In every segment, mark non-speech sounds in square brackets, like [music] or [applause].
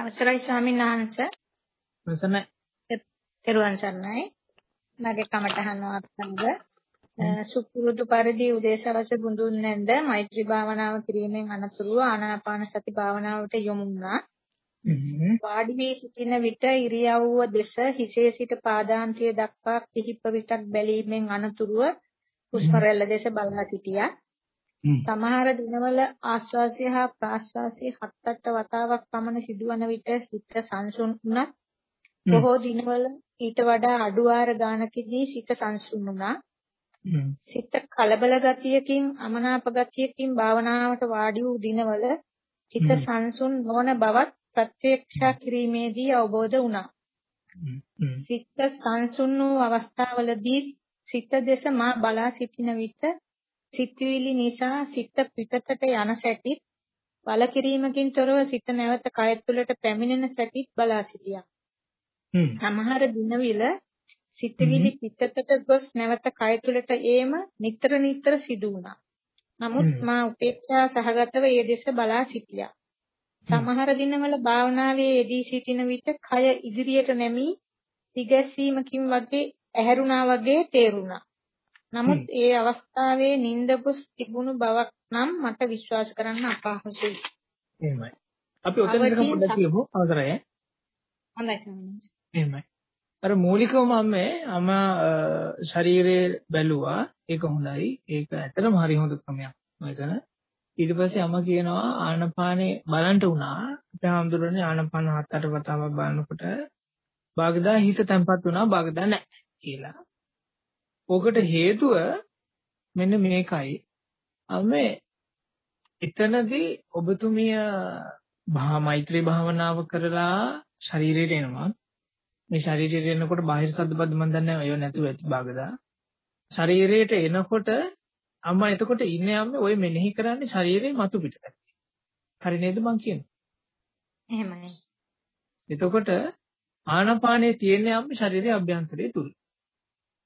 අවසරයි ස්වාමීන් වහන්සේ. අවසරයි. තෙරුවන් සරණයි. මගේ කමටහන අත්ංග සුපුරුදු පරිදි උදේසවස බුදුන් නැන්ද මෛත්‍රී භාවනාව කිරීමෙන් අනතුරුව ආනාපාන සති භාවනාවට යොමු වුණා. වාඩි වී සිටින විට ඉරියව්ව දෙස හිසේ සිට පාදාන්තය දක්වා කිහිප විටක් බැලීමෙන් අනතුරුව හුස්ම රැල්ල දෙස බලා සිටියා. සමහර දිනවල ආශ්වාසය හා ප්‍රාශ්වාසය හත් අට වතාවක් පමණ සිදුවන විට හිත සංසුන් වුණත් බොහෝ දිනවල ඊට වඩා අඩු වාර ගානකදී සිත සංසුන් වුණා. සිත කලබල ගතියකින් අමනාප ගතියකින් භාවනාවට වාඩි වූ දිනවල හිත සංසුන් නොවන බවත් ප්‍රත්‍යක්ෂ කිරීමේදී අවබෝධ වුණා. සිත සංසුන් වූ අවස්ථාවලදී සිත දෙස මා බලා සිටින විට සිතවිලි නිසා සිත පිටතට යන සැටිත් බලකිරීමකින් තොරව සිත නැවත කය තුළට පැමිණෙන සැටිත් බලා සිටියා. සමහර දිනවිල සිතවිලි පිටතට ගොස් නැවත කය තුළට ඒම නිතර නිතර සිදු වුණා. නමුත් මා උපේක්ෂා සහගතව ඒ දෙස බලා සිටියා. සමහර දිනවල භාවනාවේ යෙදී සිටින විට කය ඉදිරියට නැමී දිගැස්වීමකින් වගේ ඇහැරුණා වගේ තේරුණා. නමුත් ඒ අවස්ථාවේ නින්දකුස් තිබුණු බවක් නම් මට විශ්වාස කරන්න අපහසුයි. එහෙමයි. අපි ඔතන එක පොඩ්ඩක් කියමු අවසරයි. හොඳයි සමහරවිට. එහෙමයි. අර මූලිකවම මම ශරීරයේ බැලුවා. ඒක හොඳයි. ඒක ඇත්තටම හරි හොඳ ක්‍රමයක්. මෙතන. ඊට පස්සේ අම කියනවා ආනපානේ බලන්ට උනා. අපේ හඳුරන්නේ ආනපාන හත් අට වතාවක් බලනකොට බාගදා හිත තැම්පත් වුණා බාගදා නැහැ කියලා. ඕකට හේතුව මෙන්න මේකයි. මේ එතනදී ඔබතුමිය භා මෛත්‍රී භාවනාව කරලා ශරීරයට එනවා. මේ ශරීරයට එනකොට බාහිර සද්දපද මන් දන්නේ නැහැ අයෝ නැතුව ඇති භාගදා. ශරීරයට එනකොට අම්මා එතකොට ඉන්නේ අම්මේ ඔය මෙනෙහි කරන්නේ ශරීරේ මතු පිටට. හරි නේද මං කියන්නේ? එහෙමයි. එතකොට ආනාපානයේ තියෙන අම්මේ ශරීරයේ අභ්‍යන්තරයේ තුල.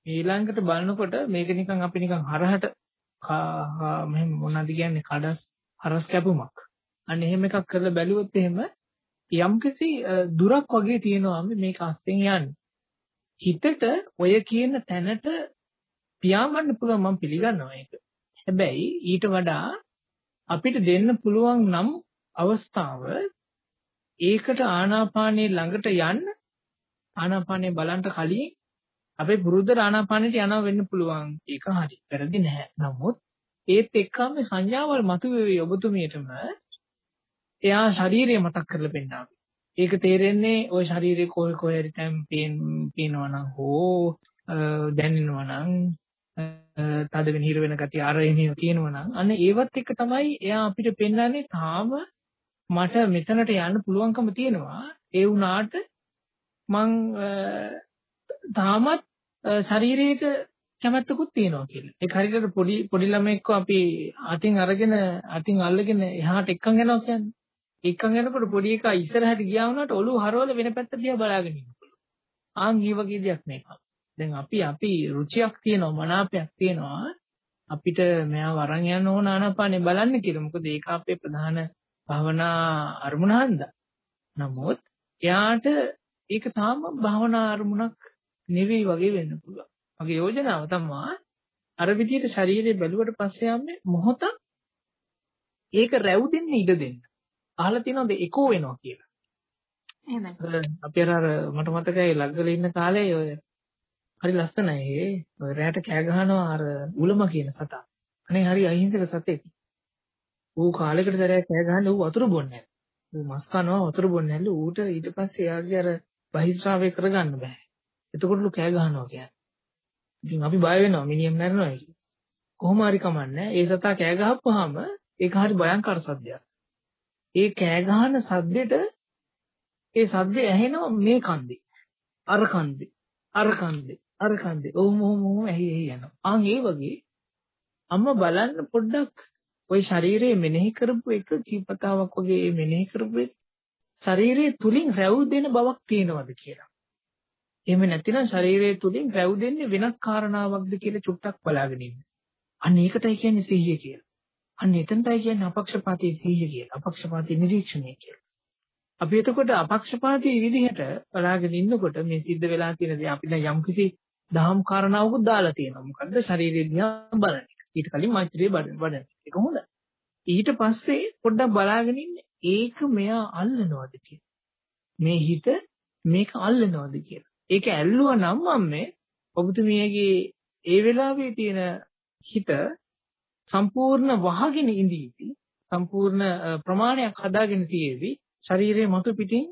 ඊළඟට බලනකොට මේක නිකන් අපි නිකන් හරහට මෙහෙම මොනවද කියන්නේ කඩස් හරස් කැපුමක්. අන්න එහෙම එකක් කරලා බැලුවොත් එහෙම යම්කිසි දුරක් වගේ තියෙනවා මේක අස්සෙන් යන්නේ. හිතට ඔය කියන තැනට පියාඹන්න පුළුවන් මම පිළිගන්නවා ඒක. හැබැයි ඊට වඩා අපිට දෙන්න පුළුවන් නම් අවස්ථාව ඒකට ආනාපානයේ ළඟට යන්න ආනාපානය බලන්න කලින් අපේ පුරුද්ද ආනාපානෙට යනවා වෙන්න පුළුවන්. ඒක හරි. වැරදි නැහැ. නමුත් ඒත් එක්කම මේ සංඥාවල් මතුවේවි ඔබතුමියටම එයා ශරීරය මතක් කරලා පෙන්නනවා. ඒක තේරෙන්නේ ওই ශරීරේ කොහේ කොහේ හරි තැන් පේනවා නම් හෝ දැනෙනවා නම් තද වෙන හිර වෙන ගතිය අර එහෙම කියනවා නම් අන්න ඒවත් එක්ක තමයි එයා අපිට පෙන්වන්නේ තාම මට මෙතනට යන්න පුළුවන්කම තියෙනවා ඒ වුණාට මං තාමත් ශරීරයට කැමැත්තකුත් තියෙනවා කියලා. ඒක හරියට පොඩි පොඩි ළමෙක්ව අපි අතින් අරගෙන අතින් අල්ලගෙන එහාට එක්කන් යනවා කියන්නේ. එක්කන් යනකොට පොඩි එකා ඉස්සරහට ගියා වුණාට ඔළුව හරවල වෙන පැත්ත දිහා බලාගෙන ඉන්නවා. ආන් ඊ වගේ දෙයක් මේක. දැන් අපි අපි රුචියක් තියෙනවා මනාපයක් තියෙනවා. අපිට මෙයා වරන් යන්න ඕන ආනාපානේ බලන්න කියලා. මොකද ඒක අපේ ප්‍රධාන භවනා අරමුණ හන්දා. නමුත් එයාට ඒක තාම භවනා අරමුණක් නෙවෙයි වගේ වෙන්න පුළුවන්. මගේ යෝජනාව තමයි අර විදිහට ශරීරය බැලුවට පස්සේ යන්නේ මොහොත ඒක රැව් දෙන්න ඉඩ දෙන්න. අහලා තියෙනවද එකෝ වෙනවා කියලා? එහෙමයි. අපි අර මට මතකයි ලග්ගල ඉන්න කාලේ ඔය හරි ලස්සනයි ඔය රැට කෑ ගහනවා අර උලම කියන සතා. අනේ හරි අහිංසක සතෙක්. ඌ කාලයකට සැරයක් කෑ ගහන්නේ ඌ වතුර බොන්නේ නැහැ. ඌ මස් කනවා වතුර බොන්නේ නැල්ලු ඌට ඊට පස්සේ එයාගේ අර බහිස්රාවය කරගන්න බෑ. එතකොටලු කෑ ගහනවා කියන්නේ. ඉතින් අපි බය වෙනවා මිනිහෙක් මැරෙනවා කියලා. කොහොම හරි කමන්නේ. ඒ සතා කෑ ගහපුවාම ඒක හරි භයංකර සද්දයක්. ඒ කෑ ගහන සද්දෙට ඒ සද්දේ ඇහෙනවා මේ කන්දේ. අර කන්දේ. අර කන්දේ. අර කන්දේ. ඔහොම ඔහොම ඔහොම ඇහි ඇහි යනවා. ආන් ඒ වගේ අම්මා බලන්න පොඩ්ඩක් ওই ශරීරයේ මෙනෙහි කරපු එක කීපතාවක් වගේ මෙනෙහි කරපු ශරීරයේ තුලින් රැව් දෙන බවක් තියෙනවද කියලා. එහෙම නැතිනම් ශරීරය තුලින් රැව් දෙන්නේ වෙනත් කාරණාවක්ද කියලා චුට්ටක් බලාගෙන ඉන්න. අන්න ඒකටයි කියන්නේ සිහිය කියලා. අන්න එතනටයි කියන්නේ අපක්ෂපාතී සිහිය කියලා. අපක්ෂපාතී නිරීක්ෂණය කියලා. අපි එතකොට අපක්ෂපාතී විදිහට බලාගෙන ඉන්නකොට මේ සිද්ධ වෙලා තියෙන දේ අපි දැන් යම්කිසි දහම් කාරණාවකුත් දාලා තියෙනවා. මොකද්ද ශරීරය දිහා බලන එක. ඊට කලින් මෛත්‍රිය වඩන එක හොඳයි. ඊට පස්සේ පොඩ්ඩක් බලාගෙන ඉන්න ඒක මෙයා අල්ලනවද කියලා. මේ හිත මේක අල්ලනවද කියලා. ඒක ඇල්ලුවා නම් මම්මේ ඔබතුමියගේ ඒ වෙලාවේ තියෙන හිත සම්පූර්ණ වහගෙන ඉඳීවි සම්පූර්ණ ප්‍රමාණයක් හදාගෙන තියෙවි ශරීරයේ මතු පිටින්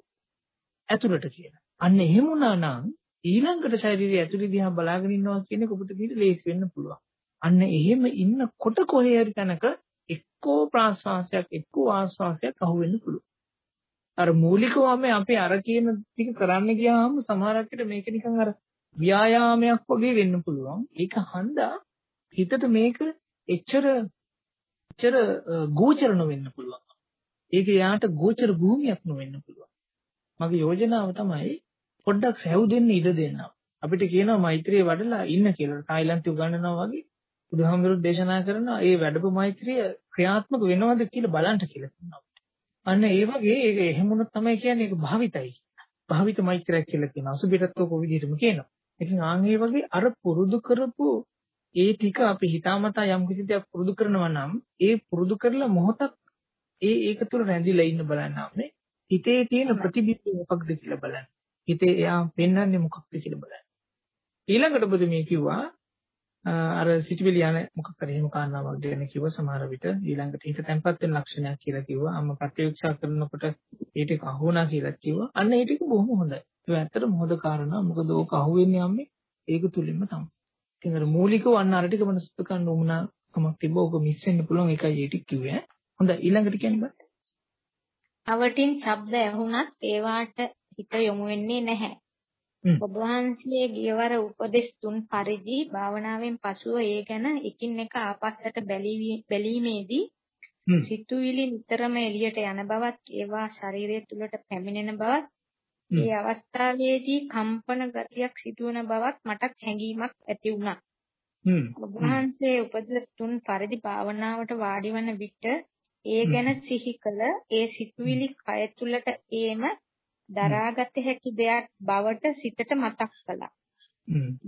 ඇතුළට කියලා. අන්න එහෙම වුණා නම් ඊළඟට ශරීරය ඇතුළේ දිහා බලාගෙන ඉන්නවා කියන එක ඔබට පිට ලේසි වෙන්න පුළුවන්. අන්න එහෙම ඉන්නකොට කොහේ හරි තැනක එක්කෝ ප්‍රාශ්වාසයක් එක්කෝ ආශ්වාසයක් අහුවෙන්න පුළුවන්. අර මූලිකවම අපි අර කියන ටික කරන්න ගියාම සමහරකට මේක නිකන් අර ව්‍යායාමයක් වගේ වෙන්න පුළුවන්. ඒක හන්දා හිතට මේක එච්චර එච්චර ගෝචර නොවෙන්න පුළුවන්. ඒක යාට ගෝචර භූමියක් නොවෙන්න පුළුවන්. මගේ යෝජනාව තමයි පොඩ්ඩක් රැව් දෙන්න ඉඩ දෙන්න. අපිට කියනවා මෛත්‍රිය වඩලා ඉන්න කියලා. තායිලන්තේ උගන්වනවා වගේ බුදුහාමුදුරුවෝ දේශනා කරන ඒ වැඩපු මෛත්‍රිය ක්‍රියාත්මක වෙනවද කියලා බලන්න කියලා කියනවා. අන්න ඒ වගේ ඒක එහෙම වුණොත් තමයි කියන්නේ ඒක භාවිතයි. භාවිත මෛත්‍රියක් කියලා කියනවා. අසුබිරත්ව කො විදිහටම කියනවා. ඉතින් ආන් ඒ වගේ අර පුරුදු කරපු ඒ ටික අපි හිතාමතා යම් කිසි දෙයක් පුරුදු කරනවා නම් ඒ පුරුදු කරලා මොහොතක් ඒ ඒක තුළ රැඳිලා ඉන්න බලන්න ඕනේ. හිතේ තියෙන ප්‍රතිබිම්බ මොකක්ද කියලා බලන්න. හිතේ එයා පෙන්වන්නේ මොකක්ද කියලා බලන්න. ඊළඟට බුදු මේ කිව්වා අර සිටිවිලි යන මොකක් හරි එහෙම කාරණාවක් ගැන කිව්ව සමහර විට ඊළඟට හිත තැම්පත් වෙන ලක්ෂණයක් කියලා කිව්වා. අම්ම ප්‍රත්‍යක්ෂා කරනකොට ඒ ටික අහුණා කියලා කිව්වා. අන්න ඒ ටික බොහොම හොඳයි. ඒක ඇත්තටම හොඳ කාරණා. මොකද ඕක අහුවෙන්නේ යන්නේ ඒක තුලින්ම තමයි. ඉතින් අර මූලිකව අන්න අර ටික මනසට ගන්න උමනා කමක් තිබ්බ ඕක මිස් වෙන්න පුළුවන් ඒකයි ඒ ටික කිව්වේ. හොඳයි ඊළඟට කියන්නේ බස්. අවටින් ශබ්ද ඇහුණත් ඒවාට හිත යොමු වෙන්නේ නැහැ. ඔබ වහන්සේ ගියවර උපදෙස් තුන් පරිදි භාවනාවෙන් පසුව ඒ ගැන එකින් එක ආපස්සට බැලීමේදී සිතුවිලි නිතරම එළියට යන බවත් ඒවා ශරීරය තුළට පැමිණෙන බවත් ඒ අවස්ථාවේදී කම්පන ගතියක් සිදුවන බවත් මට හැඟීමක් ඇති වුණා. ඔබ වහන්සේ උපදෙස් තුන් පරිදි භාවනාවට වාඩි වන විට ඒ ගැන සිහි කළ ඒ සිතුවිලි කය තුළට ඒම දරාගත හැකි දෙයක් බවට සිතට මතක් කළා.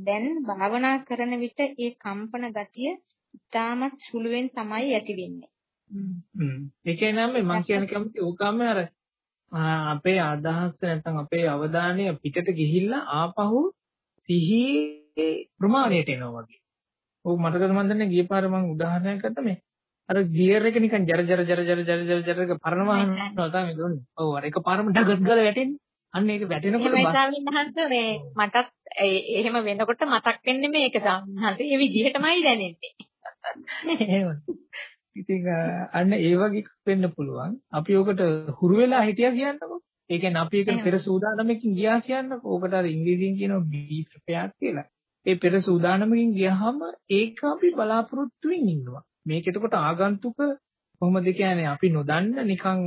දැන් භාවනා කරන විට ඒ කම්පන ගතිය ඉතාමත් සුළුවෙන් තමයි ඇති වෙන්නේ. ඒ කියන්නේ මම කියන කැමති ඕකම අර අපේ අදහස් නැත්නම් අපේ අවධානය පිටට ගිහිල්ලා ආපහු සිහියේ ප්‍රමාණයට එනවා වගේ. ඔව් මතකද මන් දන්නේ ගිය පාර මම උදාහරණයක් ගත්තා මේ අර ගියර් එක නිකන් ජර ජර ජර ජර ජර ජර ජර එක පරණ වාහනවල තමයි දුන්නේ. ඔව් අර එකපාරම ඩගත් ගාලා වැටෙන්නේ. අන්න ඒක වැටෙනකොට මේ සාමිනහන්ස මේ මටත් එහෙම වෙනකොට මතක් වෙන්නේ මේක සාමිනහන්ස. ඒ විදිහටමයි දැනෙන්නේ. ඉතින් අන්න ඒ වගේ වෙන්න පුළුවන්. අපි ඔකට හුරු වෙලා හිටියා කියන්නකො. ඒ කියන්නේ අපි ඒක පෙර සූදානමකින් ගියා කියන්නකො. ඕකට අර ඉංග්‍රීසියෙන් කියනවා be prepared කියලා. ඒ පෙර සූදානමකින් ගියාම ඒක අපි බලාපොරොත්තු වෙමින් ඉන්නවා. මේක එතකොට ආගන්තුක කොහොමද කියන්නේ අපි නොදන්න නිකන්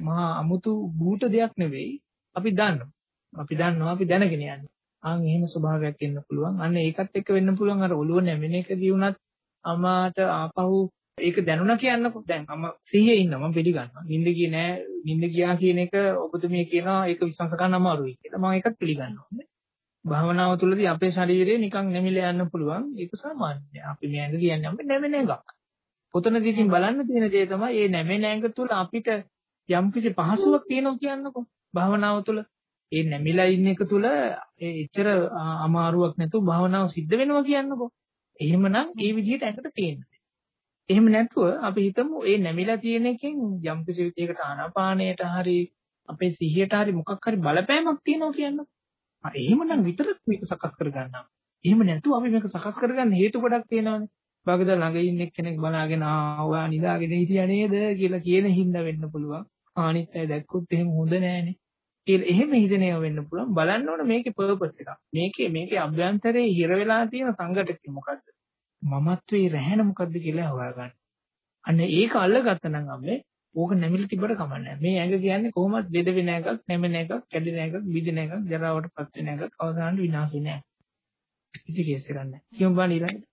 මහා අමුතු භූත දෙයක් නෙවෙයි. අපි දන්නවා. අපි දන්නවා අපි දැනගෙන යන්නේ. ආන් එහෙම ස්වභාවයක් එන්න පුළුවන්. අන්න ඒකත් එක්ක වෙන්න පුළුවන්. අර ඔළුව නැමෙන එකදී වුණත් අමාට ආපහු ඒක දැනුණා කියන්නකො. දැන් මම සිහියේ ඉන්නවා. මම පිළිගන්නවා. නිින්ද ගියේ නෑ. නිින්ද ගියා කියන එක ඔබතුමිය කියනවා ඒක විශ්වාස කරන්න අමාරුයි කියලා. මම ඒකත් පිළිගන්නවා. භාවනාව තුළදී අපේ ශරීරය නිකන් නැමිලා යන්න පුළුවන්. ඒක සාමාන්‍යයි. අපි මේ ඇඟ කියන්නේ අපි නැමෙන එකක් පොතනදී ඉතින් බලන්න තියෙන දේ තමයි මේ නැමෙන ඇඟ තුල අපිට යම්කිසි පහසුවක් තියෙනවා කියන්නකො. භාවනාව තුළ ඒ නැමිලා ඉන්න එක තුළ ඒ එච්චර අමාරුවක් නැතුව භාවනාව සිද්ධ වෙනවා කියන්නකො. එහෙමනම් ඒ විදිහට ඇඟට තියෙනවා එහෙම නැතුව අපි හිතමු ඒ නැමිලා තියෙන එකෙන් යම්කිසි විදිහකට ආනාපානයට හරි අපේ සිහියට හරි මොකක් හරි බලපෑමක් තියෙනවා කියන්නකො. එහෙමනම් විතරක් මේක සකස් කරගන්නවා. එහෙම නැතුව අපි මේක සකස් කරගන්න හේතු ගොඩක් තියෙනවානේ. බගද ළඟ ඉන්න කෙනෙක් බලාගෙන ආ ඔයා නිදාගෙන හිටියා නේද කියලා කියන හින්දා වෙන්න පුළුවන්. අනිත් අය දැක්කොත් එහෙම හොඳ නෑනේ. කියලා එහෙම හිතනේව වෙන්න පුළුවන්. බලන්න ඕන මේකේ පර්පස් එක. මේකේ මේකේ අභ්‍යන්තරයේ හිර වෙලා තියෙන සංගතකේ මොකද්ද? මමත්වයේ රැහෙන මොකද්ද කියලා හොයාගන්න. අන්න ඒක අල්ලගත්තා නම් අම්මේ ඕක නැමිලි තිබ්බට කමන්නේ මේ ඇඟ කියන්නේ කොහොමද දෙද වෙන එකක්, නැමෙන එකක්, කැඩෙන එකක්, බිඳෙන එකක්, ජරාවටපත් වෙන එකක්, අවසානට විනාශ වෙන එකක්. කිසි කෙසේ ගන්නෑ. කියමු බලන්න ඊළඟට.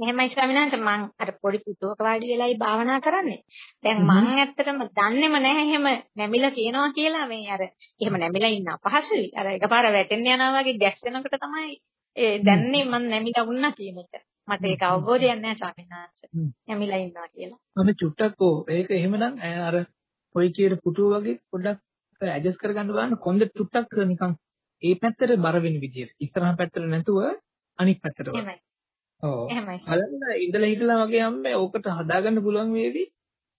එහෙමයි ස්වාමීන් වහන්සේ මම අර පොඩි පුටුවක වාඩි වෙලායි භාවනා කරන්නේ. දැන් මම ඇත්තටම දන්නේම නැහැ එහෙම නැමිලා කියනවා කියලා මේ අර එහෙම නැමිලා ඉන්න අපහසුයි. අර එකපාර වැටෙන්න යනවා වගේ ගැස් වෙනකොට තමයි ඒ දැන්නේ මම නැමිලා වුණා කියන එක. මට ඒක අවබෝධයක් නැහැ ස්වාමීන් වහන්සේ. නැමිලා ඉන්නවා කියලා. මම චුට්ටක් ඕ ඒක එහෙමනම් අර පොයි කියන පුටුව වගේ පොඩ්ඩක් ඇඩ්ජස්ට් කරගන්න බලන්න කොන්ද චුට්ටක් නිකන් ඒ පැත්තට බර වෙන විදියට. ඉස්සරහා පැත්තට නැතුව අනිත් පැත්තට. එහෙමයි. ඔව්. බලන්න ඉඳලා හිටලා වගේ අම්මේ ඕකට හදාගන්න පුළුවන් වේවි.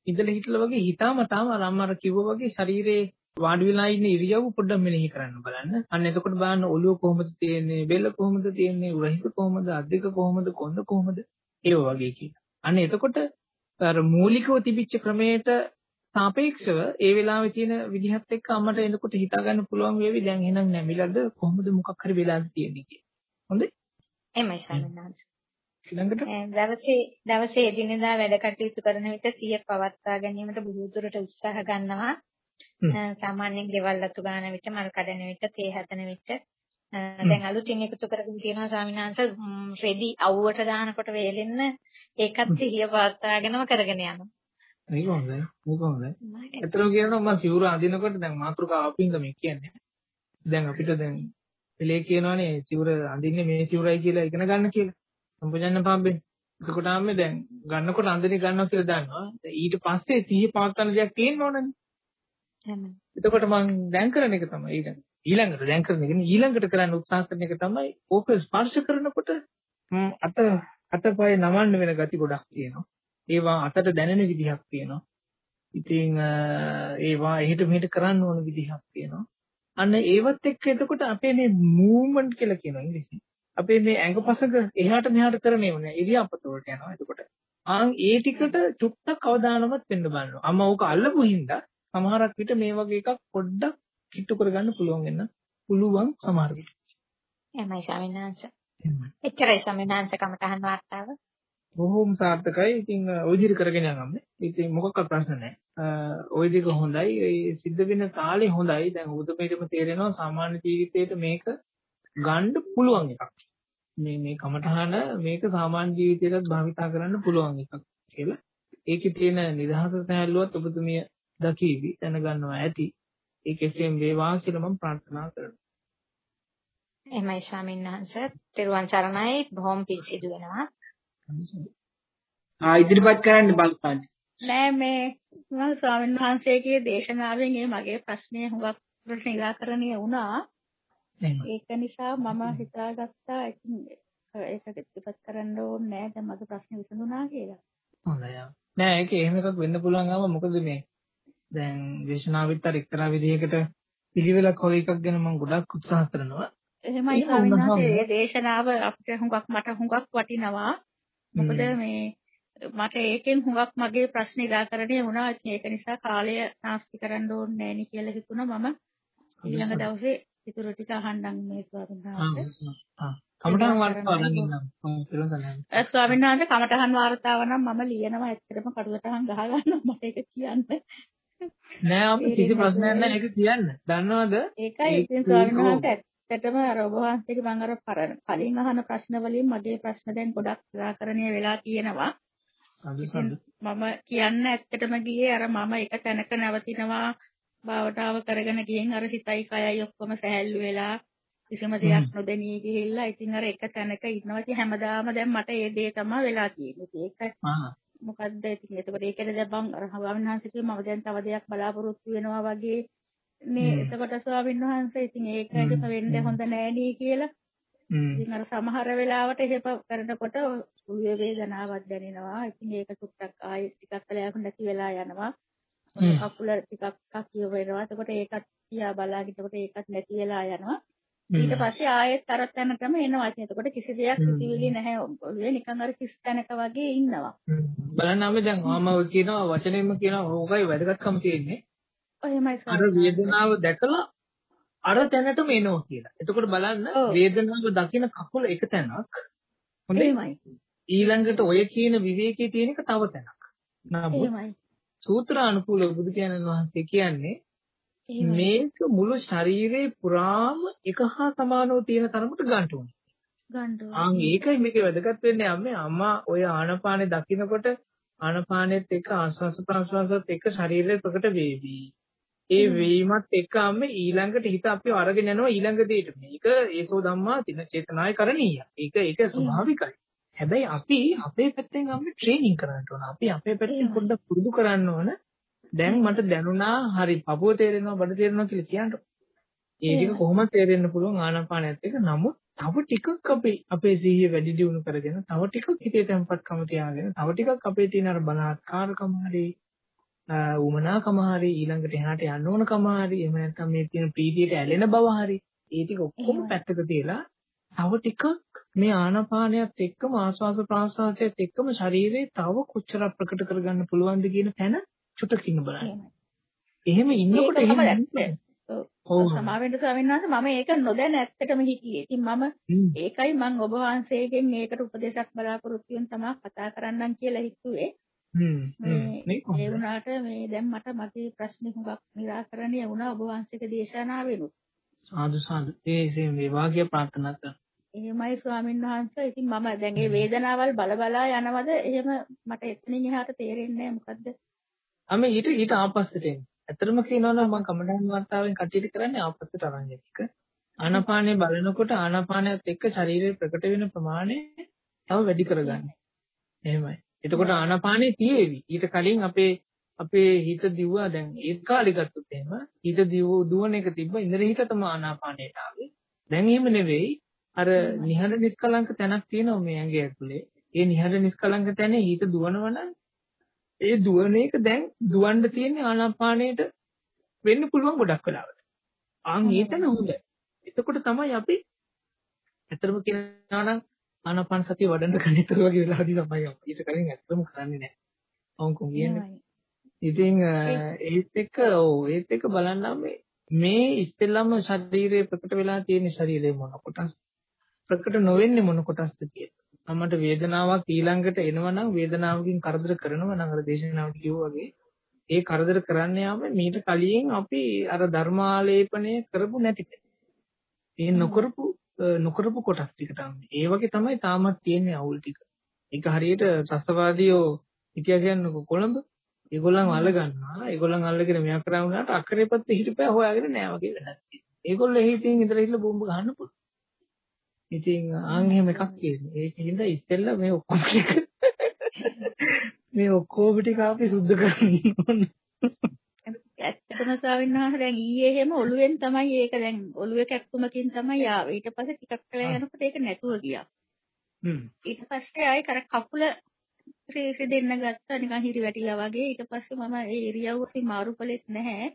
ඉඳලා හිටලා වගේ හිතාමතාම අර අම්මා අර කිව්වා වගේ ශරීරේ වාඩි වෙලා ඉන්න ඉරියව්ව පොඩ්ඩක් මෙනෙහි කරන්න බලන්න. අන්න එතකොට බලන්න ඔළුව කොහොමද තියෙන්නේ, බෙල්ල කොහොමද තියෙන්නේ, උරහිස කොහොමද, අද්දික කොහොමද, කොන්ද කොහොමද ඒව වගේ කියලා. අන්න එතකොට අර මූලිකව තිබිච්ච ක්‍රමයට සාපේක්ෂව ඒ වෙලාවේ තියෙන විදිහත් එක්ක අම්මට එනකොට හිතා ගන්න පුළුවන් වේවි දැන් එහෙනම් නැමිලාද කොහොමද මොකක් හරි වෙලාද තියෙන්නේ කියලා. හොඳයි? එමයි සම්මාස. ඊළඟට දවසේ දවසේ එදිනෙදා වැඩ කටයුතු කරන විට සිය පවත්වා ගැනීමට බොහෝ දුරට උත්සාහ ගන්නවා. සාමාන්‍යයෙන් ගෙවල් අතු ගන්න විට මල් කඩන විට තේ හදන විට දැන් අලුතින් එකතු කරගෙන තියෙනවා ස්වාමීන් වහන්සේ රෙදි අවුවට දානකොට වේලෙන්න ඒකත් සිහිය පවත්වාගෙනම කරගෙන යනවා. මේක හොඳයි. මේක හොඳයි. ඇත්තටම කියනවා මම සිවුර අඳිනකොට දැන් මාතෘකාව අපින්ද මේ කියන්නේ. දැන් අපිට දැන් පෙළේ කියනවනේ සිවුර අඳින්නේ මේ සිවුරයි කියලා ඉගෙන ගන්න කියලා. සම්පජන්න පාම්බේ. එතකොට ආන්නේ දැන් ගන්නකොට අඳිනේ ගන්නවා කියලා දන්නවා. ඊට පස්සේ සිහිය පවත්වන දෙයක් තියෙන්න ඕනනේ. එහෙනම්. එතකොට මම දැන් කරන එක තමයි ඊළඟ. ඊළඟට දැන් කරන එක ඊළඟට කරන්න උත්සාහ කරන එක තමයි ඕක ස්පර්ශ කරනකොට අත අතපය නමන්න වෙන ගති ගොඩක් තියෙනවා. ඒවා අතට දැනෙන විදිහක් තියෙනවා. ඉතින් ඒවා එහෙට මෙහෙට කරන්න ඕන විදිහක් තියෙනවා. අන්න ඒවත් එක්ක එතකොට අපේ මේ මූව්මන්ට් කියලා කියනවා ඉංග්‍රීසියෙන්. අපේ මේ ඇඟපසක එහාට මෙහාට කරන්නේ නැහැ. ඉරියාපත වලට යනවා එතකොට. ආන් ඒ ටිකට චුට්ටක් අවධානමත් වෙන්න බලනවා. අම්මා ඕක අල්ලපු හින්දා සමහරක් විට මේ වගේ එකක් පොඩ්ඩක් කිට්ටු කරගන්න පුළුවන් වෙන පුළුවන් සමහර විට. එමයි ස්වාමීන් වහන්සේ. එච්චරයි ස්වාමීන් වහන්සේ කමටහන් වාර්තාව. බොහොම සාර්ථකයි. ඉතින් ඔයිදිරි කරගෙන යනවානේ. ඉතින් මොකක්වත් ප්‍රශ්න නැහැ. ඔයිදික හොඳයි. ඒ සිද්ධ වෙන කාලේ හොඳයි. දැන් උදේටම තේරෙනවා සාමාන්‍ය ජීවිතේට මේක ගන්න පුළුවන් එකක්. මේ මේ කමඨහන මේක සාමාන්‍ය ජීවිතයටත් භාවිතා කරන්න පුළුවන් එකක් කියලා. ඒකේ තියෙන නිදහස සැහැල්ලුවත් ඔබතුමිය දකීවි දැනගන්නවා ඇති. ඒක එසේම වේවා කියලා මම ප්‍රාර්ථනා කරනවා. එහෙමයි ස්වාමීන් වහන්සේ. තෙරුවන් සරණයි. බොහොම පිං සිදු වෙනවා. ආ ඉදිරිපත් කරන්න බලපං. නෑ මේ මම ස්වාමීන් වහන්සේගේ දේශනාවෙන් මේ මගේ ප්‍රශ්නය හුඟක් ප්‍රශ්න निराකරණය වුණා. ඒක නිසා මම හිතාගත්තා ඒක ඉදිරිපත් කරන්න ඕනේ නෑ දැන් මගේ ප්‍රශ්නේ විසඳුණා කියලා. හොඳයි. නෑ ඒක එහෙම එකක් වෙන්න පුළුවන් ආව මොකද මේ දැන් දේශනාවෙත් අර එක්තරා විදිහකට පිළිවෙලක් හොය එකක් ගැන මම ගොඩක් උත්සාහ කරනවා. එහෙමයි ස්වාමීන් වහන්සේ මේ දේශනාව අපිට හුඟක් මට හුඟක් වටිනවා. මොකද මේ මට ඒකෙන් හුඟක් මගේ ප්‍රශ්න ඉලාකරණය වුණා. ඒක නිසා කාලය නාස්ති කරන්න ඕනේ නෑනි කියලා හිතුණා මම. ඊළඟ දවසේ ඉතුරු ටික අහන්නම් මේ ස්වාමීන් වහන්සේ. කමඨහන් වාර්තාව නම් ඉන්නම්. ස්වාමීන් වහන්සේ කමඨහන් වාර්තාව නම් මම ලියනවා ඇත්තටම කඩුවටහන් ගහ ගන්නවා මට ඒක කියන්න. නෑ අපි කිසි ප්‍රශ්නයක් නෑ ඒක කියන්න. දන්නවද? ඒකයි ඉතින් ස්වාමීන් වහන්සේ ඇත්තටම අර ඔබ වහන්සේගේ මම අර කලින් අහන ප්‍රශ්න වලින් මගේ ප්‍රශ්න දැන් ගොඩක් निराකරණය වෙලා තියෙනවා. මම කියන්න ඇත්තටම ගියේ අර මම එක තැනක නැවතිනවා භාවතාව කරගෙන ගියෙන් අර සිතයි කයයි ඔක්කොම සැහැල්ලු වෙලා කිසිම දෙයක් නොදෙනී ගිහිල්ලා ඉතින් අර එක තැනක ඉන්නවා. ඉතින් හැමදාම දැන් මට ඒ දේ තමයි වෙලා තියෙන්නේ. ඒක මොකද්ද? ඉතින් එතකොට ඒකද දැන් මම අර හවන්හන්සේ මම දැන් තව දෙයක් බලාපොරොත්තු වෙනවා වගේ. මේ එතකොට ස්වාමීන් වහන්සේ ඉතින් ඒක එහෙම වෙන්න හොඳ නෑ නේ කියලා. ඉතින් අර සමහර වෙලාවට එහෙම කරනකොට උළුවේ වේදනාවක් දැනෙනවා. ඉතින් ඒක සුට්ටක් ආයෙ ටිකක් වෙලාවක නැති වෙලා යනවා. අකුල ටිකක් කකිය වෙනවා. එතකොට ඒකත් තියා බලාගෙනකොට ඒකත් නැති වෙලා යනවා. ඊට පස්සේ ආයෙත් අර තැනටම එනවා. එතකොට කිසි දෙයක් සිතිවිලි නැහැ. ඔළුවේ නිකන් අර කිස් තැනක වගේ ඉන්නවා. බලන්න අපි දැන් මම කියනවා වචනයෙන්ම කියනවා ඕකයි වැදගත්කම තියෙන්නේ. එහෙමයි අර වේදනාව දැකලා අර තැනටම එනවා කියලා. එතකොට බලන්න වේදනාව දකින කකුල එක තැනක්. හොඳයි. ඊළඟට ඔය කියන විවේකයේ තියෙන එක තව තැනක්. නමුත් සූත්‍රානුකූල බුදු කියනන් වහන්සේ කියන්නේ මේක මුළු ශරීරේ පුරාම එක හා සමානව තියෙන තරමට ගන්න ඕනේ. ගන්න ආන් ඒකයි මේකේ වැදගත් වෙන්නේ අම්මේ අම්මා ඔය ආනපානේ දකින්නකොට ආනපානෙත් එක්ක ආස්වාස ප්‍රාස්වාසත් එක්ක ශරීරය ප්‍රකට වේවි. ඒ වීමත් එක්ක අම්මේ ඊළඟට හිත අපිව අරගෙන යනවා ඊළඟ දෙයට. මේක ඒසෝ ධම්මා තින චේතනාය කරණීය. ඒක ඒක ස්වභාවිකයි. හැබැයි අපි අපේ පැත්තෙන් අම්මේ ට්‍රේනින් කරන්න ඕන. අපි අපේ පැත්තෙන් පොඩ්ඩක් පුරුදු කරන්න ඕන. දැන් මට දැනුණා හරි පපුව තේරෙනවා බඩ තේරෙනවා කියලා කියන්න. ඒ ටික කොහොමද තේරෙන්න පුළුවන් ආනාපානයත් එක්ක. නමුත් තව ටිකක් අපි අපේ සිහිය වැඩි දියුණු කරගෙන තව ටිකක් හිතේ තැම්පත්කම තියාගෙන තව ටිකක් අපේ තියෙන අර බලාත්කාරකම හරි උමනාකම හරි ඊළඟට එහාට යන්න ඕනකම හරි එහෙම නැත්නම් මේ තියෙන ප්‍රීතියට ඇලෙන බව හරි ඒ ටික ඔක්කොම පැත්තක තියලා තව ටිකක් මේ ආනාපානයත් එක්කම ආස්වාස ප්‍රාස්වාසයත් එක්කම ශරීරේ තව කොච්චර ප්‍රකට කරගන්න පුළුවන්ද කියන තැන චුට්ටක් ඉන්න බලන්න. එහෙම ඉන්නකොට එහෙම සමාවෙන්න ස්වාමීන් මම ඒක නොදැන ඇත්තටම හිටියේ. ඉතින් මම ඒකයි මම ඔබ වහන්සේගෙන් මේකට උපදේශක් බලාපොරොත්තු වෙන තමයි කතා කරන්නම් කියලා හිතුවේ. ඒ වුණාට මේ දැන් මට මගේ ප්‍රශ්නේ හුඟක් निराකරණය වුණා ඔබ වහන්සේගේ දේශනාවෙනුත්. සාදු සාදු. ඒ මේ වාග්ය ප්‍රාර්ථනා කරනවා. එහෙමයි ස්වාමීන් වහන්සේ. ඉතින් මම දැන් මේ වේදනාවල් බල බලා යනවද එහෙම මට එතනින් එහාට තේරෙන්නේ නැහැ මොකද්ද? අම ඊට ඊට ආපස්සට එන්න. ඇත්තටම කියනවා නම් මම කමඩන් වර්තාවෙන් කටයුතු කරන්නේ ආපස්සට අරන් එක. ආනාපානේ බලනකොට ආනාපානයත් එක්ක ශරීරයේ ප්‍රකට වෙන ප්‍රමාණය තව වැඩි කරගන්න. එහෙමයි. එතකොට ආනාපානේ තියේවි. ඊට කලින් අපේ අපේ හිත දිව්වා දැන් ඒ කාලේ ගත්තොත් එහෙම හිත දිව දුවන එක තිබ්බ ඉඳලා හිත තම ආනාපානයට ආවේ. දැන් එහෙම නෙවෙයි. අර නිහඬ නිස්කලංක තැනක් තියෙනවා මේ ඇඟේ ඇතුලේ. ඒ නිහඬ නිස්කලංක තැනේ හිත දුවනවනම් ඒ දුවන එක දැන් දුවන්න තියෙන ආනාපානයට වෙන්න පුළුවන් ගොඩක් වෙලාවට. ආන් ඒතන හොඳයි. එතකොට තමයි අපි ඇත්තම කියනවා නම් ආනාපාන සතිය වඩන්න කණිතර වගේ වෙලාවදී තමයි අපි ඊට කලින් ඇත්තම කරන්නේ නැහැ. අවුන් කොහොම කියන්නේ? ඉතින් ඒත් එක්ක ඔව් ඒත් එක්ක බලන්නම් මේ ඉස්සෙල්ලම ශරීරයේ ප්‍රකට වෙලා තියෙන ශරීරයේ මොන කොටස් ප්‍රකට නොවෙන්නේ මොන කොටස්ද කියලා. අපමට වේදනාවක් ඊළඟට එනවා නම් වේදනාවකින් කරදර කරනවා නම් අර දේශනාවට කිව්වා වගේ ඒ කරදර කරන්න යාම මීට කලින් අපි අර ධර්මාලේපණය කරපු නැති ඒ නොකරපු නොකරපු කොටස් ටික තමයි. ඒ වගේ තමයි තාමත් තියෙන්නේ අවුල් ටික. ඒක හරියට ත්‍ස්තවාදීෝ හිටියා කියන්නේ කොළඹ. ඒගොල්ලන් අල්ල ගන්නවා. ඒගොල්ලන් අල්ලගෙන මෙයා කරා වුණාට අක්කරේ පැත්තේ හිටපෑ හොයාගෙන නෑ වගේ වැඩක් තියෙනවා. ඒගොල්ලෝ එහි තියෙන ඉඳලා ඉන්න බෝම්බ ගහන්න පුළුවන්. ඉතින් ආන් එහෙම එකක් කියන්නේ. ඒකින්ද ඉස්සෙල්ලා මේ ඔක්කොම ටික [laughs] මේ ඔක්කොම ටික අපි සුද්ධ කරන්න ඕන. ඇත්තටම ස්වාමීන් වහන්සේ දැන් ඊයේ එහෙම ඔළුවෙන් තමයි ඒක දැන් ඔළුවේ කැක්කුමකින් තමයි ආවේ. ඊට පස්සේ ටිකක් කලා යනකොට ඒක නැතුව ගියා. හ්ම්. ඊට පස්සේ ආයි කර කකුල ශ්‍රේෂ දෙන්න ගත්තා නිකන් හිරි වැටිලා වගේ. ඊට පස්සේ මම ඒ ඉරියව්ව මාරු කළෙත් නැහැ.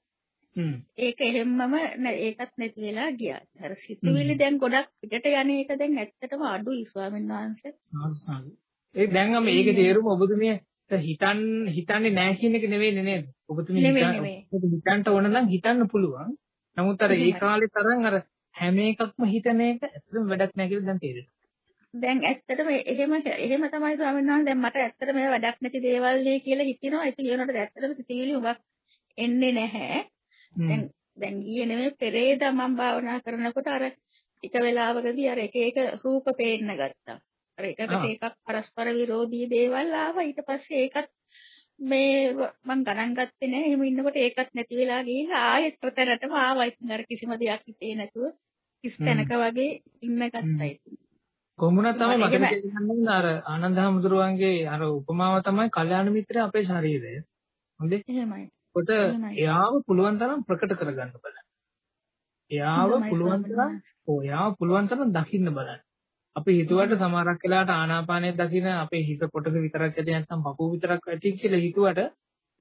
ඒක එහෙම්මම ඒකත් නැති වෙලා ගියා. අර සිතුවිලි දැන් ගොඩක් පිටට යන එක දැන් ඇත්තටම අඩුයි ස්වාමීන් වහන්සේ. ඒ දැන් මේකේ තේරුම ඔබතුමිය හිතන් හිතන්නේ නැහැ කියන එක නෙවෙයි නේද? ඔබතුමිය හිතන්න ඕන නම් හිතන්න පුළුවන්. නමුත් අර ඒ කාලේ තරම් අර හැම එකක්ම හිතන එක ඇත්තටම වැඩක් නැහැ කියලා දැන් තේරෙනවා. දැන් ඇත්තටම එහෙම එහෙම තමයි ස්වාමීන් වහන්සේ දැන් මට ඇත්තටම මේ වැඩක් නැති දේවල් නේ කියලා හිතෙනවා. ඒක කියනකොට ඇත්තටම සිතිවිලි උගක් එන්නේ නැහැ. දැන් දැන් ඊයේ නෙමෙයි පෙරේදා මම භාවනා කරනකොට අර ටික වෙලාවකදී අර එක එක රූප පේන්න ගත්තා. අර එකකට එකක් පරස්පර විරෝධී දේවල් ආවා. ඊට පස්සේ ඒකත් මේ මම ගණන් ගත්තේ නැහැ. එහෙම ඉන්නකොට ඒකත් නැති වෙලා ගිහිල්ලා ආයෙත් ඔතනටම ආවා. ඉතින් අර කිසිම දෙයක් හිතේ නැතුව කිස් තැනක වගේ ඉන්න ගත්තා ඉතින්. කොහොමුණත් තමයි මට කියන්නේ අර ආනන්ද හැමතුරුවන්ගේ අර උපමාව තමයි කල්යාණ මිත්‍රය අපේ ශරීරය. හොඳේ? එහෙමයි. කොට එයාව පුළුවන් තරම් ප්‍රකට කරගන්න බලන්න. එයාව පුළුවන් තරම් ඔයාව පුළුවන් තරම් දකින්න බලන්න. අපි හිතුවට සමහරක් වෙලාවට ආනාපානය දකින්න අපේ හිත කොටස විතරක් ඇති නැත්නම් පපුව විතරක් ඇති කියලා හිතුවට